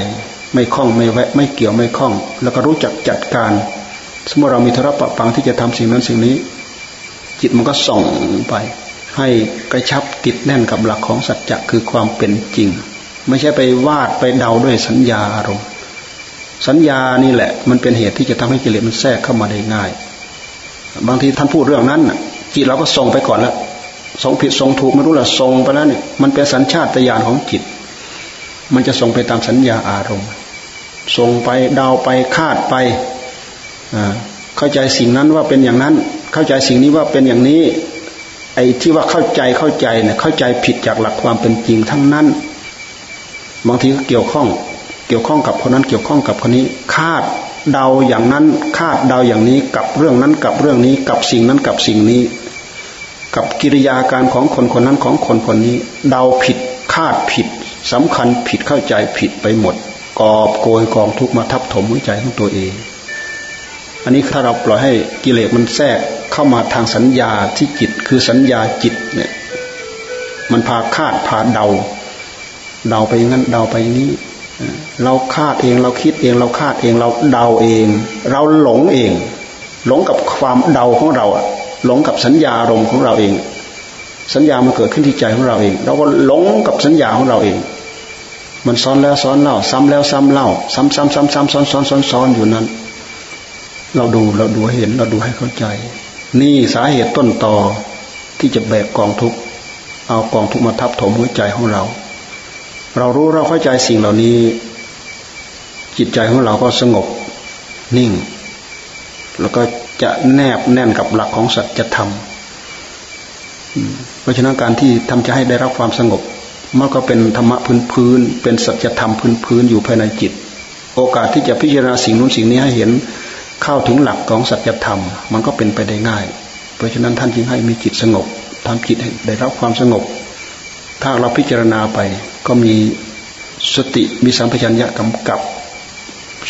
Speaker 1: ไม่คล้องไม่แวะไม่เกี่ยวไม่คล้อง แล้วก็รู้จักจัดการ สมมติเรามีทรปะปังที่จะทำสิ่งนั้นสิ่งนี้ จิตมันก็ส่งไป ให้กระชับติดแน่นกับหลักของสัจจะคือความเป็นจริง ไม่ใช่ไปวาดไปเดาด้วยสัญญาอารมณ์สัญญานี่แหละ มันเป็นเหตุที่จะทำให้กิเลสมันแทรกเข้ามาได้ง่าย บางทีท่านพูดเรื่องนั้นจิตเราก็ส่งไปก่อนแล้วส่งผิดส่งถูกไม่รู้ละส่งไปแล้วเนี่ยมันเป็นสัญชาตญาณของจิต มันจะส่งไปตามสัญญาอารมณ์ส่งไปเดาไปคาดไปเข้าใจสิ่งนั้นว่าเป็นอย่างนั้น เข้าใจสิ่งนี้ว่าเป็นอย่างนี้ ไอ้ที่ว่าเข้าใจเข้าใจเนี่ยเข้าใจผิดจากหลักความเป็นจริงทั้งนั้น บางทีก็เกี่ยวข้อง เกี่ยวข้องกับคนนั้นเกี่ยวข้องกับคนนี้คาด เดาอย่างนั้นคาดเดาอย่างนี้กับเรื่องนั้นกับเรื่องนี้กับสิ่งนั้นกับสิ่งนี้ กับกิริยาการของคนคนนั้นของคนคนนี้ เดาผิดคาดผิดสำคัญผิดเข้าใจผิดไปหมดกอบโกยกองทุกมาทับถมหัวใจของตัวเอง อันนี้ถ้าเราปล่อยให้กิเลสมันแทรกเข้ามาทางสัญญาที่จิตคือสัญญาจิตเนี่ยมันพาคาดพาเดา เดาไปอย่างนั้นเดาไปอย่างนี้ เราคาดเองเราคิดเองเราคาดเองเราเดาเอง เราหลงเอง หลงกับความเดาของเราอะหลงกับสัญญาอารมณ์ของเราเอง สัญญามันเกิดขึ้นที่ใจของเราเอง เราก็หลงกับสัญญาของเราเอง มันซ้อนแล้วซ้อนเล่า ซ้ำแล้วซ้ำเล่า ซ้ำซ้ำซ้ำซ้ำซ้อนซ้อนซ้อนซ้อนอยู่นั้น เราดูเราดูให้เห็นเราดูให้เข้าใจ นี่สาเหตุต้นตอที่จะแบกกองทุกเอากองทุกมาทับถมหัวใจของเรา เรารู้เราเข้าใจสิ่งเหล่านี้ จิตใจของเราก็สงบนิ่ง แล้วก็จะแนบแน่นกับหลักของสัจธรรมเพราะฉะนั้นการที่ทำจะให้ได้รับความสงบมันก็เป็นธรรมะพื้นพื้น เป็นสัจธรรมพื้นพื้นอยู่ภายในจิต โอกาสที่จะพิจารณาสิ่งนู้นสิ่งนี้ให้เห็นเข้าถึงหลักของสัจธรรม มันก็เป็นไปได้ง่าย เพราะฉะนั้นท่านจึงให้มีจิตสงบทำจิตให้ได้รับความสงบ ถ้าเราพิจารณาไปก็มีสติมีสัมปชัญญะกำกับ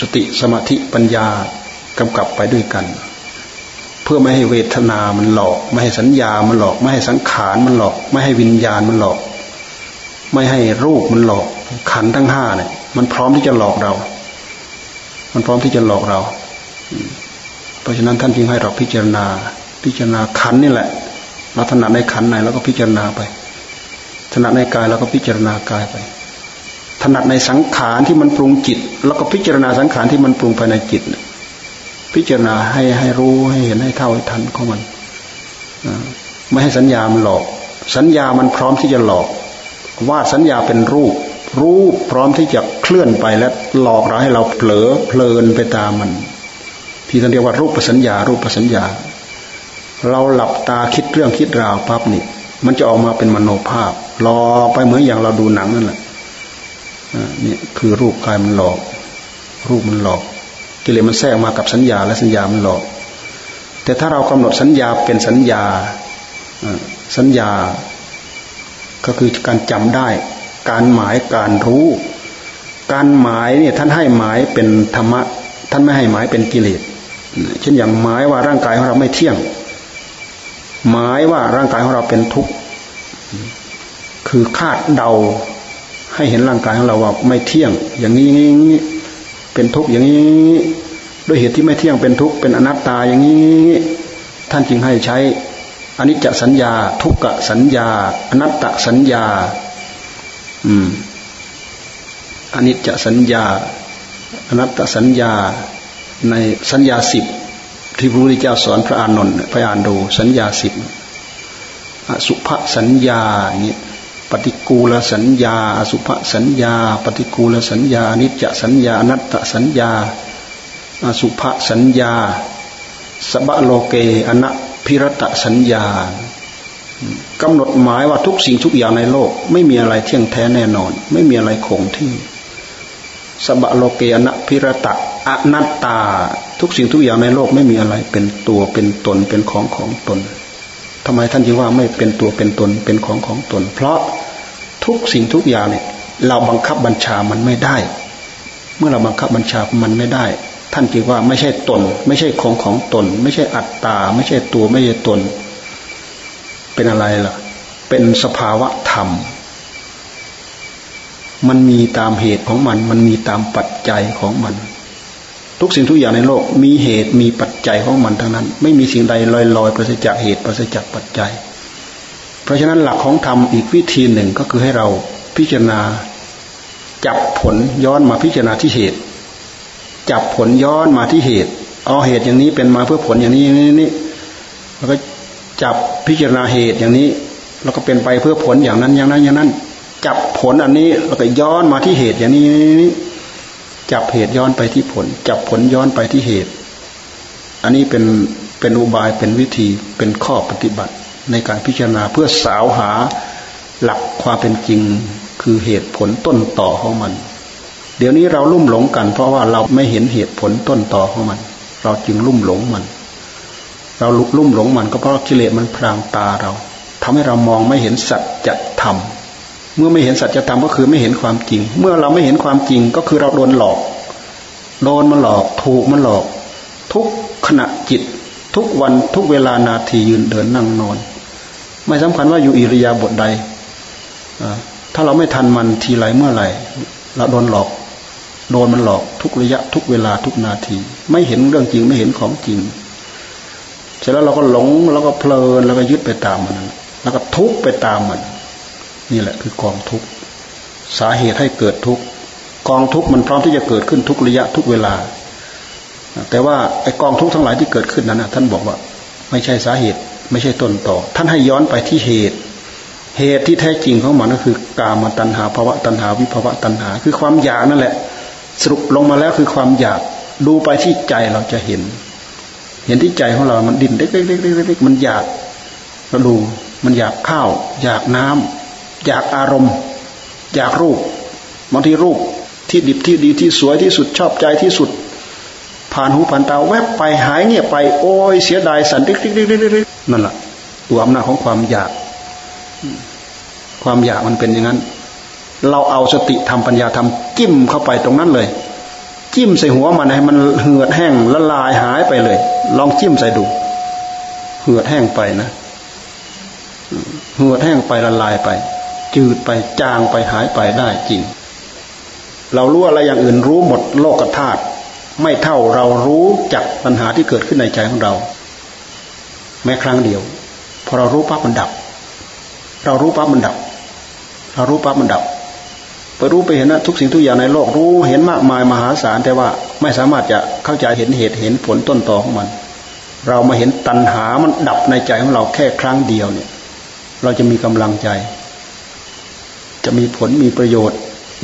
Speaker 1: สติสมาธิปัญญากำกับไปด้วยกัน เพื่อไม่ให้เวทนามันหลอก ไม่ให้สัญญามันหลอก ไม่ให้สังขารมันหลอก ไม่ให้วิญญาณมันหลอก ไม่ให้รูปมันหลอก ขันทั้งห้าเนี่ยมันพร้อมที่จะหลอกเรา มันพร้อมที่จะหลอกเรา เพราะฉะนั้นท่านจึงให้เราพิจารณา พิจารณาขันนี่แหละเราถนัดในขันไหนเราก็พิจารณาไป ถนัดในกายเราก็พิจารณากายไป ถนัดในสังขารที่มันปรุงจิตเราก็พิจารณาสังขารที่มันปรุงภายในจิต พิจารณาให้ให้รู้ให้เห็นให้เท่าให้ทันของมันไม่ให้สัญญามันหลอก สัญญามันพร้อมที่จะหลอกวาดสัญญาเป็นรูป รูปพร้อมที่จะเคลื่อนไปและหลอกเราให้เราเผลอเพลินไปตามมันที่ท่านเรียกว่ารูปสัญญา รูปสัญญา เราหลับตาคิดเรื่องคิดราวปั๊บนี่มันจะออกมาเป็นมโนภาพ หลอกไปเหมือนอย่างเราดูหนังนั่นแหละนี่คือรูปกายมันหลอก รูปมันหลอกกิเลสมันแทรกมากับสัญญาและสัญญามันหลอก แต่ถ้าเรากำหนดสัญญาเป็นสัญญาสัญญา ก็คือการจำได้ การหมายการรู้ การหมายเนี่ยท่านให้หมายเป็นธรรมะท่านไม่ให้หมายเป็นกิเลสเช่นอย่างหมายว่าร่างกายของเราไม่เที่ยง หมายว่าร่างกายของเราเป็นทุกข์ คือคาดเดา ให้เห็นร่างกายของเราว่าไม่เที่ยงอย่างนี้เป็นทุกข์อย่างนี้ด้วยเหตุที่ไม่เที่ยงเป็นทุกข์เป็นอนัตตาอย่างนี้ ท่านจึงให้ใช้อนิจจสัญญา ทุกขสัญญา อนัตตสัญญา อืมอนิจจสัญญา อนัตตสัญญา ในสัญญาสิบที่พระพุทธเจ้าสอนพระอานนท์พระอานดูสัญญาสิบอสุภสัญญาเนี่ย ปฏิกูลสัญญา อสุภสัญญา ปฏิกูลสัญญาอนิจจสัญญาอนัตตสัญญา อสุภสัญญาสบะโลเกอนะพิรตสัญญากำหนดหมายว่าทุกสิ่งทุกอย่างในโลก ไม่มีอะไรเที่ยงแท้แน่นอน ไม่มีอะไรคงที่สบะโลเกอนะพิรตะอนัตตา ทุกสิ่งทุกอย่างในโลกไม่มีอะไรเป็นตัวเป็นตนเป็นของของตน ทำไมท่านจึงว่าไม่เป็นตัวเป็นตนเป็นของของตน เพราะทุกสิ่งทุกอย่างเนี่ยเราบังคับบัญชามันไม่ได้ เมื่อเราบังคับบัญชามันไม่ได้ ท่านจึงว่าไม่ใช่ตน ไม่ใช่ของของตน ไม่ใช่อัตตา ไม่ใช่ตัวไม่ใช่ตน เป็นอะไรล่ะ เป็นสภาวะธรรม มันมีตามเหตุของมัน มันมีตามปัจจัยของมัน ทุกสิ่งทุกอย่างในโลกมีเหตุมีปัจจัยของมันทั้งนั้น ไม่มีสิ่งใดลอยลอยประสิจากเหตุประสิจากปัจจัย เพราะฉะนั้นหลักของธรรมอีกวิธีหนึ่งก็คือให้เราพิจารณาจับผลย้อนมาพิจารณาที่เหตุ จับผลย้อนมาที่เหตุเอาเหตุอย่างนี้เป็นมาเพื่อผลอย่างนี้นี่นี่แล้วก็จับพิจารณาเหตุอย่างนี้ แล้วก็เป็นไปเพื่อผลอย่างนั้นอย่างนั้นอย่างนั้น จับผลอันนี้แล้วก็ย้อนมาที่เหตุอย่างนี้นี่ จับเหตุย้อนไปที่ผล จับผลย้อนไปที่เหตุ อันนี้เป็นเป็นอุบายเป็นวิธีเป็นข้อปฏิบัติในการพิจารณาเพื่อสาวหาหลักความเป็นจริงคือเหตุผลต้นต่อของมัน เดี๋ยวนี้เราลุ่มหลงกัน เพราะว่าเราไม่เห็นเหตุผลต้นต่อของมัน เราจึงลุ่มหลงมัน เราลุกลุ่มหลงมันก็เพราะกิเลสมันพรางตาเราทำให้เรามองไม่เห็นสัจธรรม เมื่อไม่เห็นสัจธรรมก็คือไม่เห็นความจริง เมื่อเราไม่เห็นความจริงก็คือเราโดนหลอก โดนมันหลอก ถูกมันหลอก ทุกขณะจิต ทุกวันทุกเวลานาทียืนเดินนั่งนอน ไม่สำคัญว่าอยู่อิริยาบถใดถ้าเราไม่ทันมันทีไรเมื่อไหร่เราโดนหลอกโดนมันหลอกทุกระยะทุกเวลาทุกนาที ไม่เห็นเรื่องจริงไม่เห็นของจริง เสร็จแล้วเราก็หลงแล้วก็เพลินแล้วก็ยึดไปตามมันแล้วก็ทุกไปตามมัน นี่แหละคือกองทุกสาเหตุให้เกิดทุกกองทุกมันพร้อมที่จะเกิดขึ้นทุกระยะทุกเวลา แต่ว่าไอ้กองทุกทั้งหลายที่เกิดขึ้นนั้นนะท่านบอกว่า ไม่ใช่สาเหตุ ไม่ใช่ต้นต่อ ท่านให้ย้อนไปที่เหตุ เหตุที่แท้จริงของมันก็คือกามตัณหาภาวะตัณหาวิภาวะตัณหา คือความอยากนั่นแหละ สรุปลงมาแล้วคือความอยากดูไปที่ใจเราจะเห็น เห็นที่ใจของเรา มันดิ้นเล็กๆๆๆมันอยากเราดูมันอยากข้าว อยากน้ำ อยากอารมณ์อยากรูปบางทีรูปที่ดิบที่ดีที่สวยที่สุดชอบใจที่สุด ผ่านหูผ่านตาแวบไปหายเงียบไป โอ้ยเสียดายสันติกนั่นแหละตัวอำนาจของความอยาก ความอยากมันเป็นอย่างนั้น เราเอาสติทำปัญญาทำจิ้มเข้าไปตรงนั้นเลย จิ้มใส่หัวมันให้มันเหือดแห้งละลายหายไปเลย ลองจิ้มใส่ดู เหือดแห้งไปนะเหือดแห้งไปละลายไป จืดไปจางไปหายไปได้จริง เรารู้อะไรอย่างอื่นรู้หมดโลกธาตุไม่เท่าเรารู้จักปัญหาที่เกิดขึ้นในใจของเรา แม้ครั้งเดียว พอเรารู้ปั๊บมันดับ เรารู้ปั๊บมันดับ เรารู้ปั๊บมันดับไปรู้ไปเห็นนะทุกสิ่งทุกอย่างในโลกรู้เห็นมากมายมหาศาลแต่ว่าไม่สามารถจะเข้าใจเห็นเหตุเห็นผลต้นตอของมัน เรามาเห็นตัณหามันดับในใจของเราแค่ครั้งเดียวเนี่ย เราจะมีกำลังใจ จะมีผลมีประโยชน์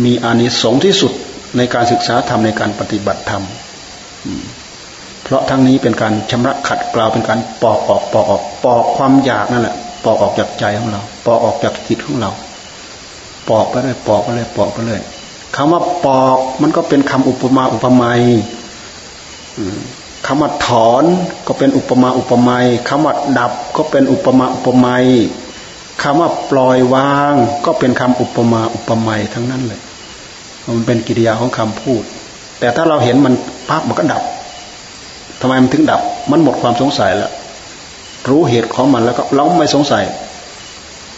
Speaker 1: มีอานิสงส์ที่สุดในการศึกษาธรรมในการปฏิบัติธรรม เพราะทั้งนี้เป็นการชำระขัดเกลาเป็นการปอกออกปอกออกปอกความอยากนั่นแหละปอกออกจากใจของเรา ปอกออกจากจิตของเรา ปอกไปเลยปอกไปเลยปอกไปเลยคำว่าปอกมันก็เป็นคำอุปมาอุปไมยคำว่าถอนก็เป็นอุปมาอุปไมยคำว่าดับก็เป็นอุปมาอุปไมย คำว่าปล่อยวาง ก็เป็นคำอุปมาอุปไมยทั้งนั้นเลย มันเป็นกิริยาของคำพูด แต่ถ้าเราเห็นมันปั๊บมันก็ดับทำไมมันถึงดับ มันหมดความสงสัยแล้ว รู้เหตุของมันแล้วก็เราไม่สงสัย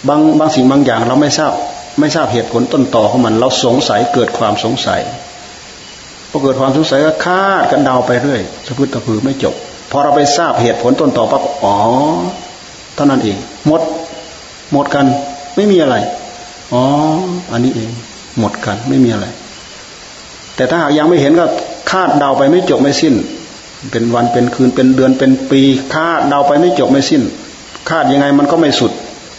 Speaker 1: บางบางสิ่งบางอย่างเราไม่ทราบ ไม่ทราบเหตุผลต้นต่อของมัน เราสงสัยเกิดความสงสัยพอเกิดความสงสัยก็คาดกันเดาไปเรื่อยสะพืชตะพือไม่จบ พอเราไปทราบเหตุผลต้นต่อปั๊บอ๋อเท่านั้นเองหมด หมดกัน ไม่มีอะไร อ๋อ อันนี้เอง หมดกัน ไม่มีอะไร แต่ถ้าหากยังไม่เห็นก็คาดเดาไปไม่จบไม่สิ้น เป็นวันเป็นคืนเป็นเดือนเป็นปีคาดเดาไปไม่จบไม่สิ้น คาดยังไงมันก็ไม่สุด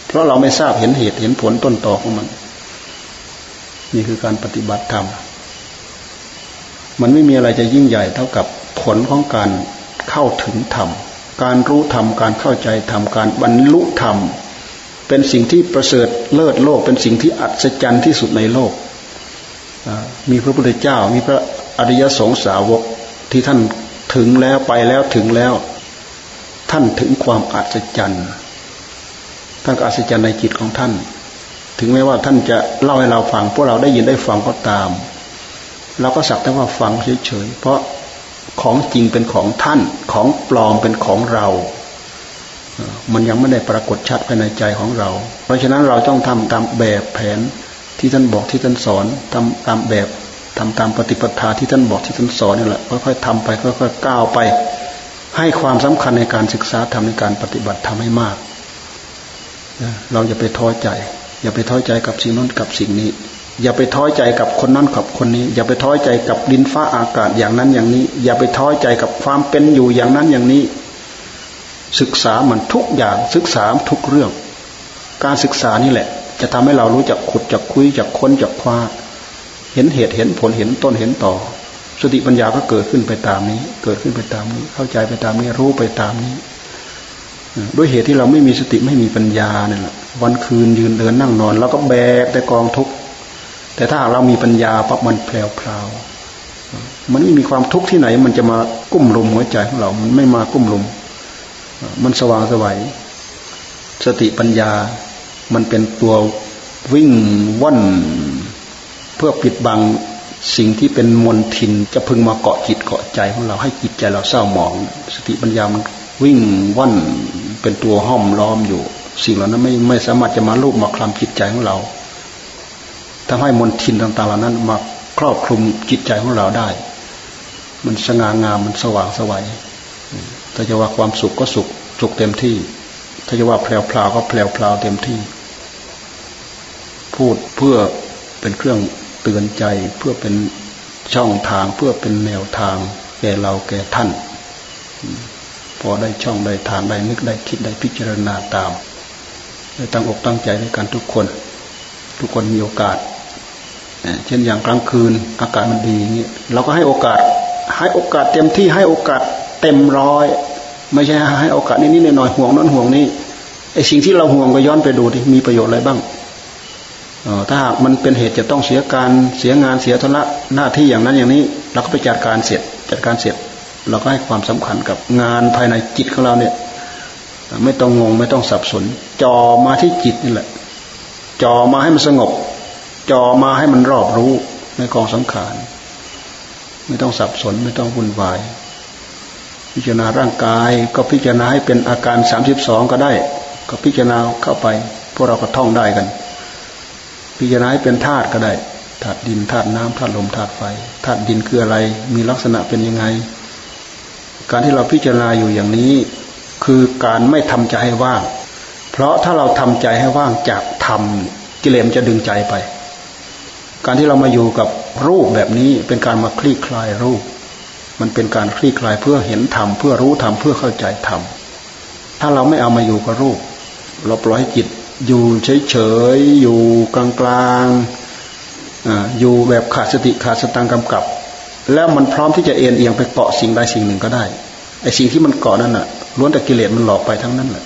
Speaker 1: เพราะเราไม่ทราบเห็นเหตุเห็นผลต้นต่อของมัน นี่คือการปฏิบัติธรรมมันไม่มีอะไรจะยิ่งใหญ่เท่ากับผลของการเข้าถึงธรรม การรู้ธรรม การเข้าใจธรรม การบรรลุธรรม เป็นสิ่งที่ประเสริฐเลิศโลก เป็นสิ่งที่อัศจรรย์ที่สุดในโลก มีพระพุทธเจ้า มีพระอริยสงสาวกที่ท่านถึงแล้วไปแล้วถึงแล้ว ท่านถึงความอัศจรรย์ท่านก็อัศจรรย์ในจิตของท่าน ถึงแม้ว่าท่านจะเล่าให้เราฟังพวกเราได้ยินได้ฟังก็ตามเราก็สักแต่ว่าฟังเฉยๆเพราะของจริงเป็นของท่านของปลอมเป็นของเรา มันยังไม่ได้ปรากฏชัดภายในใจของเรา เพราะฉะนั้นเราต้องทำตามแบบแผนที่ท่านบอกที่ท่านสอนทำตามแบบทำตามปฏิปทาที่ท่านบอกที่ท่านสอนนี่แหละค่อยๆทำไปค่อยๆก้าวไป ให้ความสำคัญในการศึกษาทำในการปฏิบัติทำให้มากเราอย่าไปท้อใจ อย่าไปท้อใจกับสิ่งนั้นกับสิ่งนี้ อย่าไปท้อใจกับคนนั้นกับคนนี้ อย่าไปท้อใจกับดินฟ้าอากาศอย่างนั้นอย่างนี้ อย่าไปท้อใจกับความเป็นอยู่อย่างนั้นอย่างนี้ ศึกษามันทุกอย่างศึกษาทุกเรื่อง การศึกษานี่แหละ จะทำให้เรารู้จักขุดจักคุยจักค้นจักคว้า เห็นเหตุเห็นผลเห็นต้นเห็นต่อ สติปัญญาก็เกิดขึ้นไปตามนี้ เกิดขึ้นไปตามนี้ เข้าใจไปตามนี้รู้ไปตามนี้ด้วยเหตุที่เราไม่มีสติไม่มีปัญญาเนี่ยแหละวันคืนยืนเดินนั่งนอน แล้วก็แบกแต่กองทุกข์แต่ถ้าเรามีปัญญาปั๊บมันแผลวพราวมันไม่มีความทุกข์ที่ไหน มันจะมากุ้มลุมหัวใจของเรา มันไม่มากุ้มลุม มันสว่างสวัย สติปัญญา มันเป็นตัววิ่งว่อนเพื่อปิดบังสิ่งที่เป็นมลทินจะพึงมาเกาะจิตเกาะใจของเราให้จิตใจเราเศร้าหมอง สติปัญญามันวิ่งว่อนเป็นตัวห้อมล้อมอยู่ สิ่งเหล่านั้นไม่ไม่สามารถจะมาลูบมาคลำจิตใจของเราทำให้มนทินต่างๆเหล่านั้นมาครอบคลุมจิตใจของเราได้ มันสง่างามมันสว่างสวัย ถ้าจะว่าความสุขก็สุขสุขเต็มที่ ถ้าจะว่าแพลวพลาวก็แพลวพลาวเต็มที่ พูดเพื่อเป็นเครื่องเตือนใจเพื่อเป็นช่องทางเพื่อเป็นแนวทาง แก่เราแก่ท่าน พอได้ช่องได้ทางได้นึกได้คิดได้พิจารณาตามได้ตั้งอกตั้งใจในการทุกคน ทุกคนมีโอกาสเช่นอย่างกลางคืนอากาศมันดีอย่างนี้เราก็ให้โอกาส ให้โอกาสเต็มที่ให้โอกาส เต็มร้อย ไม่ใช่ให้โอกาสนิดๆหน่อยห่วงนั้นห่วงนี้ไอสิ่งที่เราห่วงก็ย้อนไปดูดิมีประโยชน์อะไรบ้างถ้าหากมันเป็นเหตุจะต้องเสียการเสียงานเสียธุระหน้าที่อย่างนั้นอย่างนี้ เราก็ไปจัดการเสร็จจัดการเสร็จ เราก็ให้ความสำคัญกับงานภายในจิตของเราเนี่ย ไม่ต้องงงไม่ต้องสับสนจอมาที่จิตนี่แหละจอมาให้มันสงบจอมาให้มันรอบรู้ในกองสังขาร ไม่ต้องสับสนไม่ต้องวุ่นวาย พิจารณาร่างกายก็พิจารณาให้เป็นอาการสามสิบสองก็ได้ ก็พิจารณาเข้าไป พวกเราก็ท่องได้กัน พิจารณาให้เป็นธาตุก็ได้ธาตุดินธาตุน้ำธาตุลมธาตุไฟธาตุดินคืออะไร มีลักษณะเป็นยังไง การที่เราพิจารณาอยู่อย่างนี้ คือการไม่ทำใจให้ว่าง เพราะถ้าเราทำใจให้ว่างจากธรรมกิเลสจะดึงใจไป การที่เรามาอยู่กับรูปแบบนี้เป็นการมาคลี่คลายรูป มันเป็นการคลี่คลายเพื่อเห็นธรรมเพื่อรู้ธรรมเพื่อเข้าใจธรรมถ้าเราไม่เอามาอยู่กับรูป เราปล่อยจิตอยู่เฉยๆอยู่กลางๆอยู่แบบขาดสติขาดสตังกำกับ แล้วมันพร้อมที่จะเอ็นเอียงไปเกาะสิ่งใดสิ่งหนึ่งก็ได้ไอ้สิ่งที่มันเกาะนั่นน่ะล้วนแต่กิเลสมันหลอกไปทั้งนั้นแหละ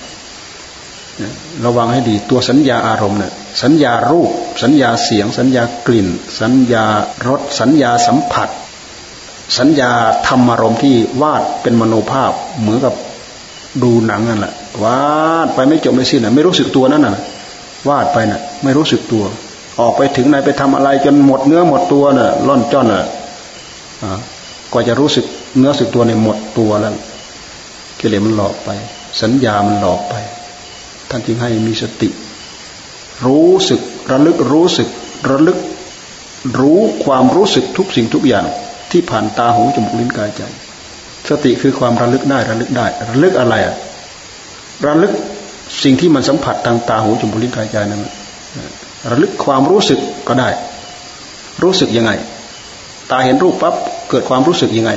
Speaker 1: ระวังให้ดีตัวสัญญาอารมณ์เนี่ยสัญญารูป สัญญาเสียง สัญญากลิ่น สัญญารสสัญญาสัมผัส สัญญาธรรมารมณ์ที่วาดเป็นมโนภาพเหมือนกับดูหนังนั่นแหละวาดไปไม่จบไม่สิ้นน่ะไม่รู้สึกตัวนั่นน่ะ วาดไปน่ะ ไม่รู้สึกตัว ออกไปถึงไหนไปทำอะไร จนหมดเนื้อหมดตัวน่ะล่อนจ้อนน่ะกว่าจะรู้สึกเนื้อสึกตัวในหมดตัวแล้วกิเลสมันหลอกไป สัญญามันหลอกไป ท่านจึงให้มีสติ รู้สึกระลึกรู้สึกระลึก รู้ความรู้สึกทุกสิ่งทุกอย่าง ที่ผ่านตาหูจมูกลิ้นกายใจ สติคือความระลึกได้ระลึกได้ ระลึกอะไรอะระลึกสิ่งที่มันสัมผัสทางตาหูจมูกลิ้นกายใจนั้นระลึกความรู้สึกก็ได้ รู้สึกยังไง ตาเห็นรูปปั๊บเกิดความรู้สึกยังไง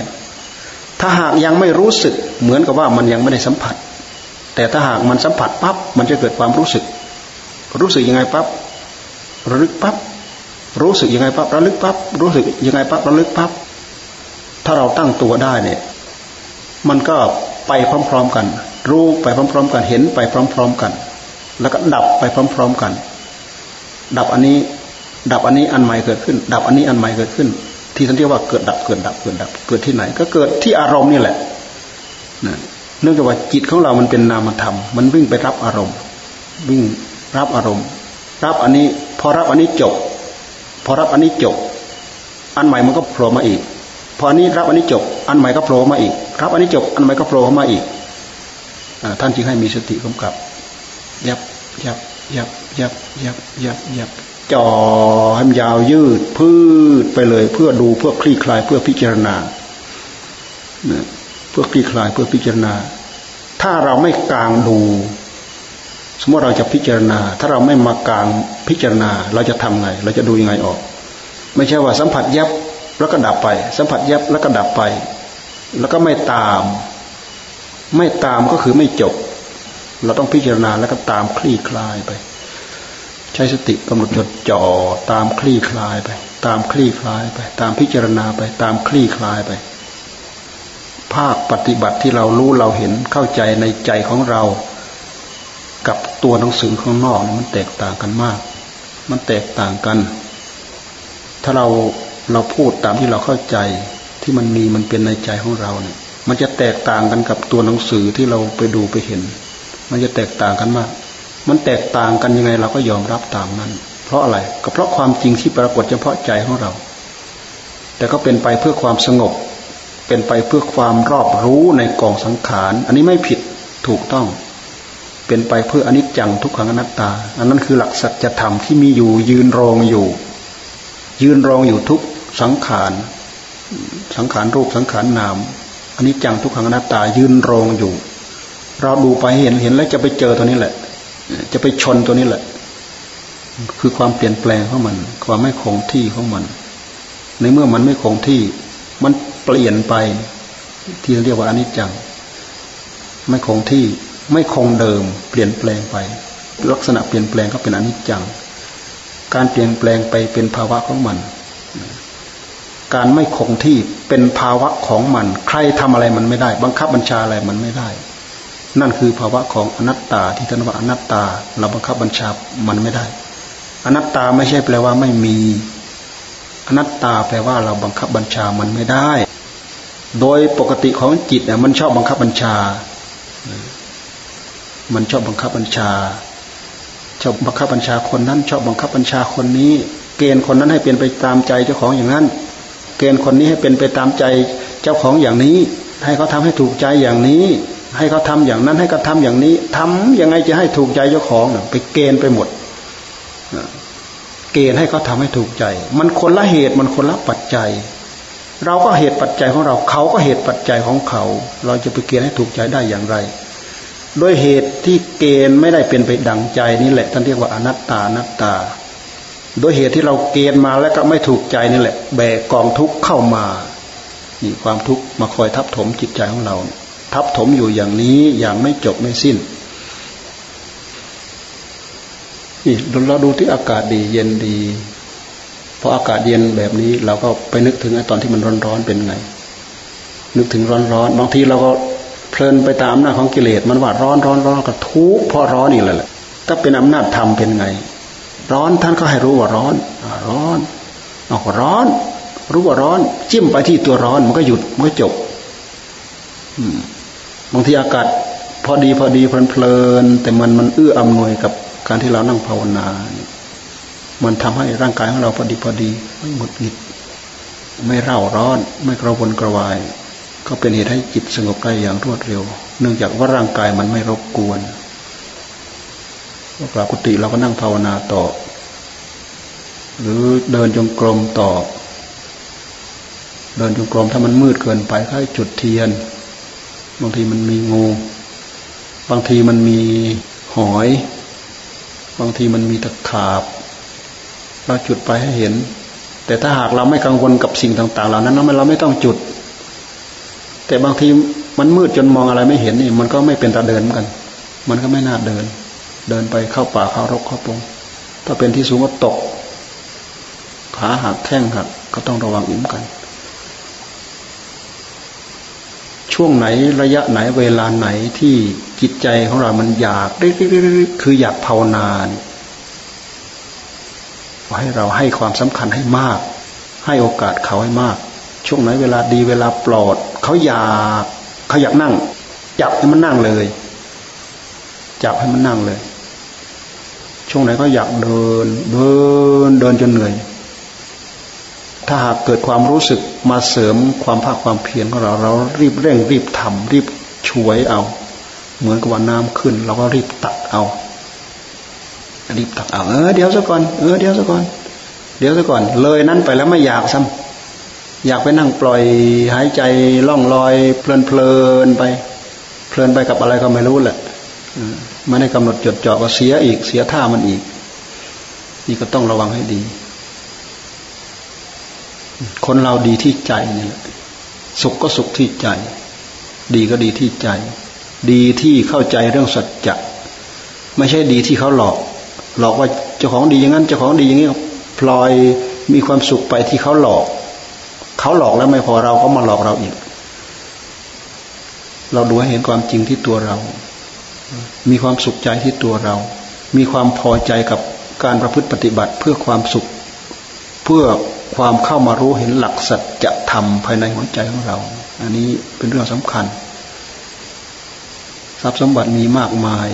Speaker 1: ถ้าหากยังไม่รู้สึกเหมือนกับว่ามันยังไม่ได้สัมผัส แต่ถ้าหากมันสัมผัสปั๊บมันจะเกิดความรู้สึก รู้สึกยังไงปั๊บระลึกปั๊บรู้สึกยังไงปั๊บระลึกปั๊บรู้สึกยังไงปั๊บระลึกปั๊บ ถ้าเราตั้งตัวได้เนี่ย มันก็ไปพร้อม ๆกัน รู้ไปพร้อม ๆ กันเห็นไปพร้อม ๆกัน แล้วก็ดับไปพร้อม ๆกัน ดับอันนี้ ดับอันนี้อันใหม่เกิดขึ้น ดับอันนี้อันใหม่เกิดขึ้น ที่ท่านเรียกว่าเกิดดับเกิดดับเกิดดับ เกิดที่ไหน ก็เกิดที่อารมณ์นี่แหละเนื่องจากว่าจิตของเรามันเป็นนามธรรม มันวิ่งไปรับอารมณ์ วิ่งรับอารมณ์ รับอันนี้ พอรับอันนี้จบ พอรับอันนี้จบ อันใหม่มันก็โผล่มาอีก พออันนี้รับอันนี้จบ อันใหม่ก็โผล่มาอีก รับอันนี้จบ อันใหม่ก็โผล่มาอีกท่านจึงให้มีสติกำกับ ยับยับยับยับยับยับยับจ่อให้มันยาวยืด พืดไปเลย เพื่อดูเพื่อคลี่คลายเพื่อพิจารณาเพื่อคลี่คลายเพื่อพิจารณา ถ้าเราไม่กลางดู สมมติเราจะพิจารณา ถ้าเราไม่มากลางพิจารณา เราจะทำไง เราจะดูยังไงออก ไม่ใช่ว่าสัมผัสยับ แล้วก็ดับไป สัมผัสแยบแล้วก็ดับไป แล้วก็ไม่ตาม ไม่ตามก็คือไม่จบ เราต้องพิจารณาแล้วก็ตามคลี่คลายไป ใช้สติกำหนดจดจ่อตามคลี่คลายไป ตามคลี่คลายไป ตามพิจารณาไป ตามคลี่คลายไป ภาคปฏิบัติที่เรารู้เราเห็นเข้าใจในใจของเรา กับตัวหนังสือข้างนอกมันแตกต่างกันมาก มันแตกต่างกัน ถ้าเรา เราพูดตามที่เราเข้าใจที่มันมีมันเป็นในใจของเราเนี่ย มันจะแตกต่างกันกับตัวหนังสือที่เราไปดูไปเห็น มันจะแตกต่างกันมาก มันแตกต่างกันยังไงเราก็ยอมรับตามนั้น เพราะอะไรก็เพราะความจริงที่ปรากฏเฉพาะใจของเรา แต่ก็เป็นไปเพื่อความสงบ เป็นไปเพื่อความรอบรู้ในกองสังขาร อันนี้ไม่ผิดถูกต้อง เป็นไปเพื่ออนิจจังทุกขังอนัตตา อันนั้นคือหลักสัจธรรมที่มีอยู่ยืนรองอยู่ ยืนรองอยู่ทุก สังขาร สังขารรูปสังขารนามอันิจจังทุกขังอนัตตายืนรองอยู่ เราดูไปเห็นเห็นแล้วจะไปเจอตัวนี้แหละ จะไปชนตัวนี้แหละ คือความเปลี่ยนแปลงของมัน ความไม่คงที่ของมัน ในเมื่อมันไม่คงที่ มันเปลี่ยนไป ที่เรียกว่าอนิจจัง ไม่คงที่ไม่คงเดิม เปลี่ยนแปลงไป ลักษณะเปลี่ยนแปลงก็เป็นอนิจจัง การเปลี่ยนแปลงไปเป็นภาวะของมัน การไม่คงที่เป็นภาวะของมัน ใครทำอะไรมันไม่ได้ บังคับบัญชาอะไรมันไม่ได้ นั่นคือภาวะของอนัตตาที่ท่านว่าอนัตตา เราบังคับบัญชามันไม่ได้ อนัตตาไม่ใช่แปลว่าไม่มี อนัตตาแปลว่าเราบังคับบัญชามันไม่ได้ โดยปกติของจิตเนี่ยมันชอบบังคับบัญชา มันชอบบังคับบัญชาชอบบังคับบัญชาคนนั้น ชอบบังคับบัญชาคนนี้ เกณฑ์คนนั้นให้เป็นไปตามใจเจ้าของอย่างนั้น เกณฑ์คนนี้ให้เป็นไปตามใจเจ้าของอย่างนี้ ให้เขาทำให้ถูกใจอย่างนี้ ให้เขาทำอย่างนั้นให้เขาทาอย่างนี้ทำยังไงจะให้ถูกใจเจ้าของไปเกณฑ์ไปหมดเกณฑ์ให้เขาทาให้ถูกใจ มันคนละเหตุมันคนละปัจจัย เราก็เหตุปัจจัยของเราเขาก็เหตุปัจจัยของเขา เราจะไปเกณฑ์ให้ถูกใจได้อย่างไรโดยเหตุที่เกณฑ์ไม่ได้เป็นไปดังใจนี่แหละท่านเรียกว่าอนัตตานัตตา โดยเหตุที่เราเกณฑ์มาแล้วก็ไม่ถูกใจนี่แหละ แบกกองทุกข์เข้ามานี่ความทุกข์มาคอยทับถมจิตใจของเรา ทับถมอยู่อย่างนี้อย่างไม่จบไม่สิ้นนี่เราดูที่อากาศดีเย็นดีพออากาศเย็นแบบนี้ เราก็ไปนึกถึงไอ้ตอนที่มันร้อนๆเป็นไง นึกถึงร้อนๆบางทีเราก็เพลินไปตามอำนาจของกิเลสมันว่าร้อนร้อนร้อนก็ทุกข์เพราะร้อนนี่แหละถ้าเป็นอำนาจธรรมเป็นไง ร้อนท่านก็ให้รู้ว่าร้อน ร้อนออกร้อน รู้ว่าร้อน จิ้มไปที่ตัวร้อนมันก็หยุดมันก็จบบางทีอากาศพอดีพอดีเพลินๆแต่มันมันเอื้ออำนวยกับการที่เรานั่งภาวนา มันทำให้ร่างกายของเราพอดีพอดีไม่หมดหิดไม่เร่าร้อน ไม่กระวนกระวาย ก็เป็นเหตุให้จิตสงบได้อย่างรวดเร็ว เนื่องจากว่าร่างกายมันไม่รบกวน ปกติเราก็นั่งภาวนาต่อ หรือเดินจงกรมต่อ เดินจงกรมถ้ามันมืดเกินไปก็ให้จุดเทียน บางทีมันมีงู บางทีมันมีหอย บางทีมันมีตะขาบ เราจุดไปให้เห็น แต่ถ้าหากเราไม่กังวลกับสิ่งต่างๆเหล่านั้นเราไม่ต้องจุด แต่บางทีมันมืดจนมองอะไรไม่เห็นนี่ มันก็ไม่เป็นตาเดินเหมือนกัน มันก็ไม่น่าเดิน เดินไปเข้าป่าเข้ารกเข้าปงถ้าเป็นที่สูงก็ตก ขาหักแข้งหักก็ต้องระวังอิ่มกัน ช่วงไหนระยะไหนเวลาไหนที่จิตใจของเรา มันอยากคืออยากภาวนาให้เราให้ความสำคัญให้มาก ให้โอกาสเขาให้มาก ช่วงไหนเวลาดีเวลาปลอด เขาอยากเขาอยากนั่ง จับให้มันนั่งเลย จับให้มันนั่งเลย ช่วงไหนก็อยากเดิน เดินเดินจนเหนื่อย ถ้าหากเกิดความรู้สึกมาเสริมความภาคความเพียรของเรา เรารีบเร่งรีบทำรีบช่วยเอา เหมือนกับว่าน้ำขึ้นเราก็รีบตักเอา รีบตักเอาเออเดี๋ยวซะก่อนเออเดี๋ยวซะก่อน เดี๋ยวซะก่อน เลยนั้นไปแล้วไม่อยากซ้ำอยากไปนั่งปล่อยหายใจล่องลอย เพลินเพลินไป เพลินไปกับอะไรก็ไม่รู้แหละ ไม่ได้กำหนดจดจ่อก็เสียอีก เสียท่ามันอีก นี่ก็ต้องระวังให้ดี คนเราดีที่ใจนี่แหละสุขก็สุขที่ใจ ดีก็ดีที่ใจ ดีที่เข้าใจเรื่องสัจจะไม่ใช่ดีที่เขาหลอก หลอกว่าเจ้าของดีอย่างนั้นเจ้าของดีอย่างนี้พลอยมีความสุขไปที่เขาหลอก เขาหลอกแล้วไม่พอเราก็มาหลอกเราอีก เราดูให้เห็นความจริงที่ตัวเรา มีความสุขใจที่ตัวเรา มีความพอใจกับการประพฤติปฏิบัติเพื่อความสุข เพื่อความเข้ามารู้เห็นหลักสัจธรรมภายในหัวใจของเรา อันนี้เป็นเรื่องสำคัญ ทรัพย์สมบัติมีมากมาย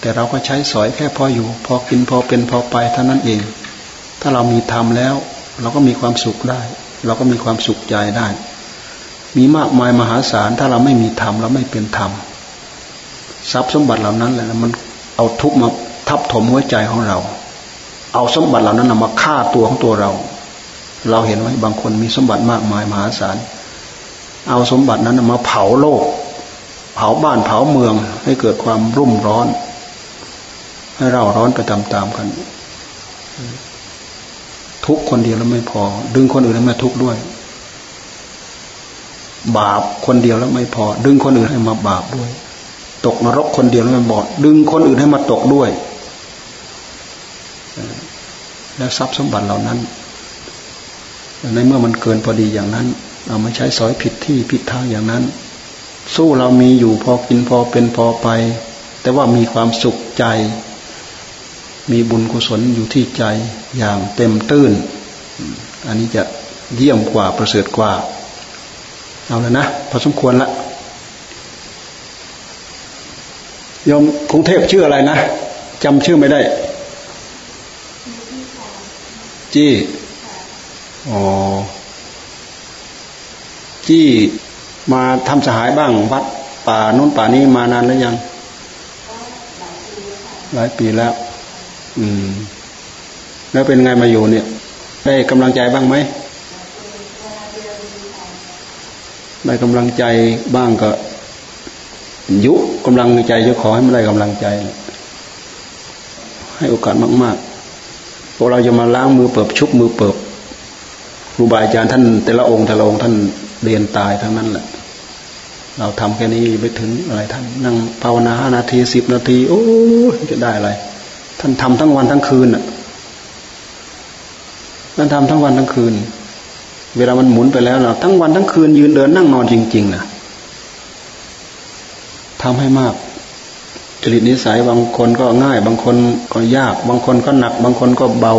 Speaker 1: แต่เราก็ใช้สอยแค่พออยู่ พอกินพอเป็นพอไปเท่านั้นเอง ถ้าเรามีธรรมแล้ว เราก็มีความสุขได้ เราก็มีความสุขใจได้ มีมากมายมหาศาลถ้าเราไม่มีธรรมเราไม่เป็นธรรม ทรัพย์สมบัติเหล่านั้นแหละมันเอาทุกมาทับถมหัวใจของเรา เอาสมบัติเหล่านั้นมาฆ่าตัวของตัวเรา เราเห็นไหมบางคนมีสมบัติมากมายมหาศาล เอาสมบัตินั้นมาเผาโลก เผาบ้านเผาเมืองให้เกิดความรุ่มร้อน ให้เราร้อนไปตามๆกัน ทุกคนเดียวแล้วไม่พอ ดึงคนอื่นมาทุกด้วย บาปคนเดียวแล้วไม่พอ ดึงคนอื่นให้มาบาปด้วย ตกนรกคนเดียวแล้วไม่บอด ดึงคนอื่นให้มาตกด้วย แล้วทรัพย์สมบัติเหล่านั้นในเมื่อมันเกินพอดีอย่างนั้น เอามาใช้สอยผิดที่ผิดทางอย่างนั้น สู้เรามีอยู่พอกินพอเป็นพอไป แต่ว่ามีความสุขใจ มีบุญกุศลอยู่ที่ใจอย่างเต็มตื้น อันนี้จะเยี่ยมกว่าประเสริฐกว่า เอาแล้วนะ พอสมควรละ ยมกรุงเทพชื่ออะไรนะจำชื่อไม่ได้ จี้อ๋อที่มาทำสหายบ้างวัดป่านู้นป่านี้มานานแล้วยัง หลายปีแล้ว อืม แล้วเป็นไงมาอยู่เนี่ย ได้กำลังใจบ้างไหมได้กำลังใจบ้างก็ ยุกำลังใจจะขอให้ไม่ได้กำลังใจ ให้โอกาสมากๆพวกเราจะมาล้างมือเปิบชุบมือเปิบครูบาอาจารย์ท่าน แต่ละองค์แต่ละองค์ท่านเรียนตายทั้งนั้นแหละ เราทำแค่นี้ไปถึงอะไรท่านนั่งภาวนาห้านาทีสิบนาที โอ้จะได้อะไร ท่านทำทั้งวันทั้งคืนอะท่านทำทั้งวันทั้งคืน เวลามันหมุนไปแล้วเราทั้งวันทั้งคืนยืนเดินนั่งนอนจริงๆนะ ทำให้มาก จริตนิสัยบางคนก็ง่าย บางคนก็ยาก บางคนก็หนัก บางคนก็เบา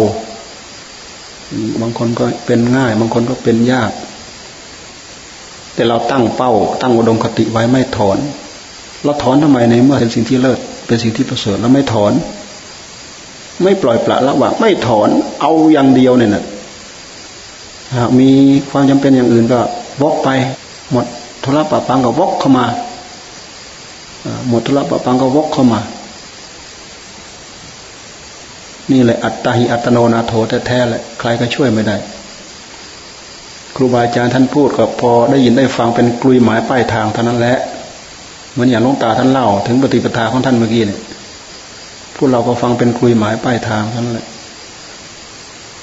Speaker 1: บางคนก็เป็นง่าย บางคนก็เป็นยาก แต่เราตั้งเป้า ตั้งอุดมคติไว้ไม่ถอนเราถอนทำไมในเมื่อเป็นสิ่งที่เลิศเป็นสิ่งที่ประเสริฐแล้วไม่ถอน ไม่ปล่อยปละละวางไม่ถอนเอาอย่างเดียวเนี่ยนะหากมีความจำเป็นอย่างอื่นก็วกไป หมดธุระปะปังก็วกเข้ามา หมดธุระปะปังก็วกเข้ามา นี่แหละอัตตาหิอัตโนนาโถแท้ๆแหละใครก็ช่วยไม่ได้ ครูบาอาจารย์ท่านพูดก็พอได้ยินได้ฟังเป็นกลุยหมายป้ายทางเท่านั้นแหละเหมือนอย่างลุงตาท่านเล่า ถึงปฏิปทาของท่านเมื่อกี้เนี่ยพวกเราก็ฟังเป็นกลุยหมายป้ายทางเท่านั้นแหละ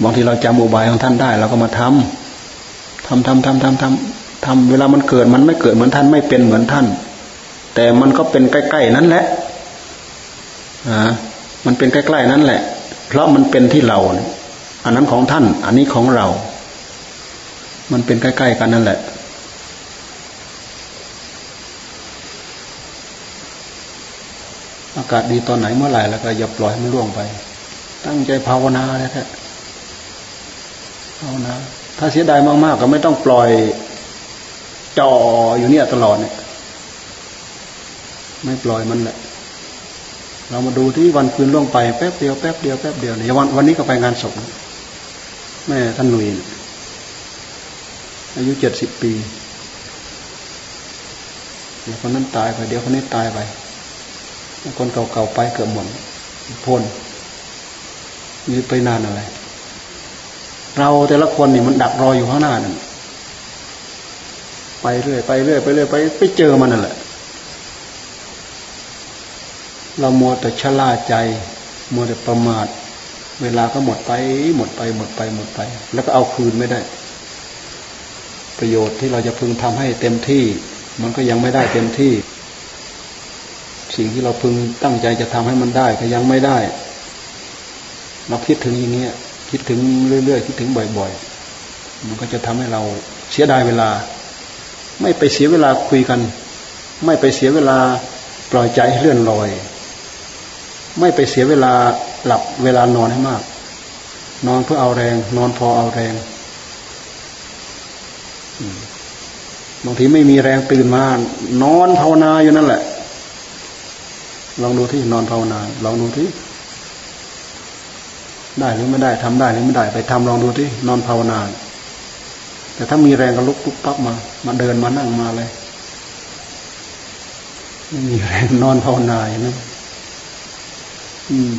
Speaker 1: บางทีเราจำอุบายของท่านได้ เราก็มาทำทำทำทำทำทำทำเวลามันเกิดมันไม่เกิดเหมือนท่านไม่เป็นเหมือนท่าน แต่มันก็เป็นใกล้ๆนั้นแหละอ่ามันเป็นใกล้ๆนั้นแหละ เพราะมันเป็นที่เรา อันนั้นของท่าน อันนี้ของเรา มันเป็นใกล้ๆกันนั่นแหละอากาศดีตอนไหนเมื่อไหร่แล้วก็อย่าปล่อยมันล่วงไป ตั้งใจภาวนาแท้ภาวนา ถ้าเสียดายมากๆ ก็ไม่ต้องปล่อยจ่ออยู่เนี่ยตลอดเนี่ย ไม่ปล่อยมันแหละ เรามาดูที่วันคืนล่วงไปแป๊บเดียวแป๊บเดียวแป๊บเดียวเนี่ยวันวันนี้ก็ไปงานศพแม่ท่านหนุ่ยอายุเจ็ดสิบปี เดี๋ยวคนนั้นตายไป เดี๋ยวคนนี้ตายไป คนเก่าๆไปเกือบหมดพ้นนี่ไปนานอะไร เราแต่ละคนนี่มันดักรออยู่ข้างหน้านั่นไปเรื่อยไปเรื่อยไปเรื่อยไปไปเจอมันนั่นแหละ เรามัวแต่ชะล่าใจ มัวแต่ประมาท เวลาก็หมดไป หมดไป หมดไป หมดไป แล้วก็เอาคืนไม่ได้ ประโยชน์ที่เราจะพึงทำให้เต็มที่ มันก็ยังไม่ได้เต็มที่ สิ่งที่เราพึงตั้งใจจะทำให้มันได้ก็ยังไม่ได้ เราคิดถึงอย่างเงี้ย คิดถึงเรื่อยๆ คิดถึงบ่อยๆ มันก็จะทำให้เราเสียดายเวลา ไม่ไปเสียเวลาคุยกัน ไม่ไปเสียเวลาปล่อยใจเลื่อนลอย ไม่ไปเสียเวลาหลับเวลานอนให้มาก นอนเพื่อเอาแรง นอนพอเอาแรงบางทีไม่มีแรงตื่นมานอนภาวนาอยู่นั่นแหละ ลองดูที่นอนภาวนา ลองดูที่ได้หรือไม่ได้ทำได้หรือไม่ได้ ไปทำลองดูที่นอนภาวนา แต่ถ้ามีแรงก็ลุกปุ๊บปั๊บมา มาเดินมานั่งมาเลยไม่มีแรงนอนภาวนาอย่างนั้น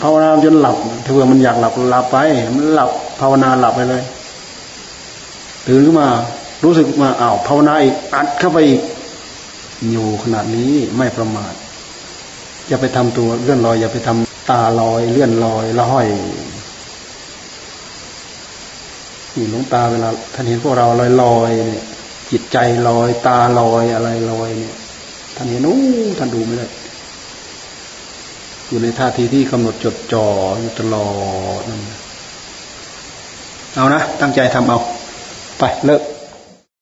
Speaker 1: ภาวนาจนหลับถ้าเผื่อมันอยากหลับหลับไป มันหลับภาวนาหลับไปเลยตื่นขึ้นมา รู้สึกมาอ้าวภาวนาอีกอัดเข้าไปอีกอยู่ขนาดนี้ไม่ประมาทอย่าไปทำตัวเลื่อนลอย อย่าไปทำตาลอย เลื่อนลอยละห้อยนี่หลวงตาเวลาท่านเห็นพวกเราลอยลอยเนี่ย จิตใจลอย ตาลอยอะไรลอยเนี่ยท่านเห็นโอ้ท่านดูไม่ได้ อยู่ในท่าทีที่กำหนดจดจ่ออยู่ตลอดนั่นเอานะ ตั้งใจทำเอา ไปเลิก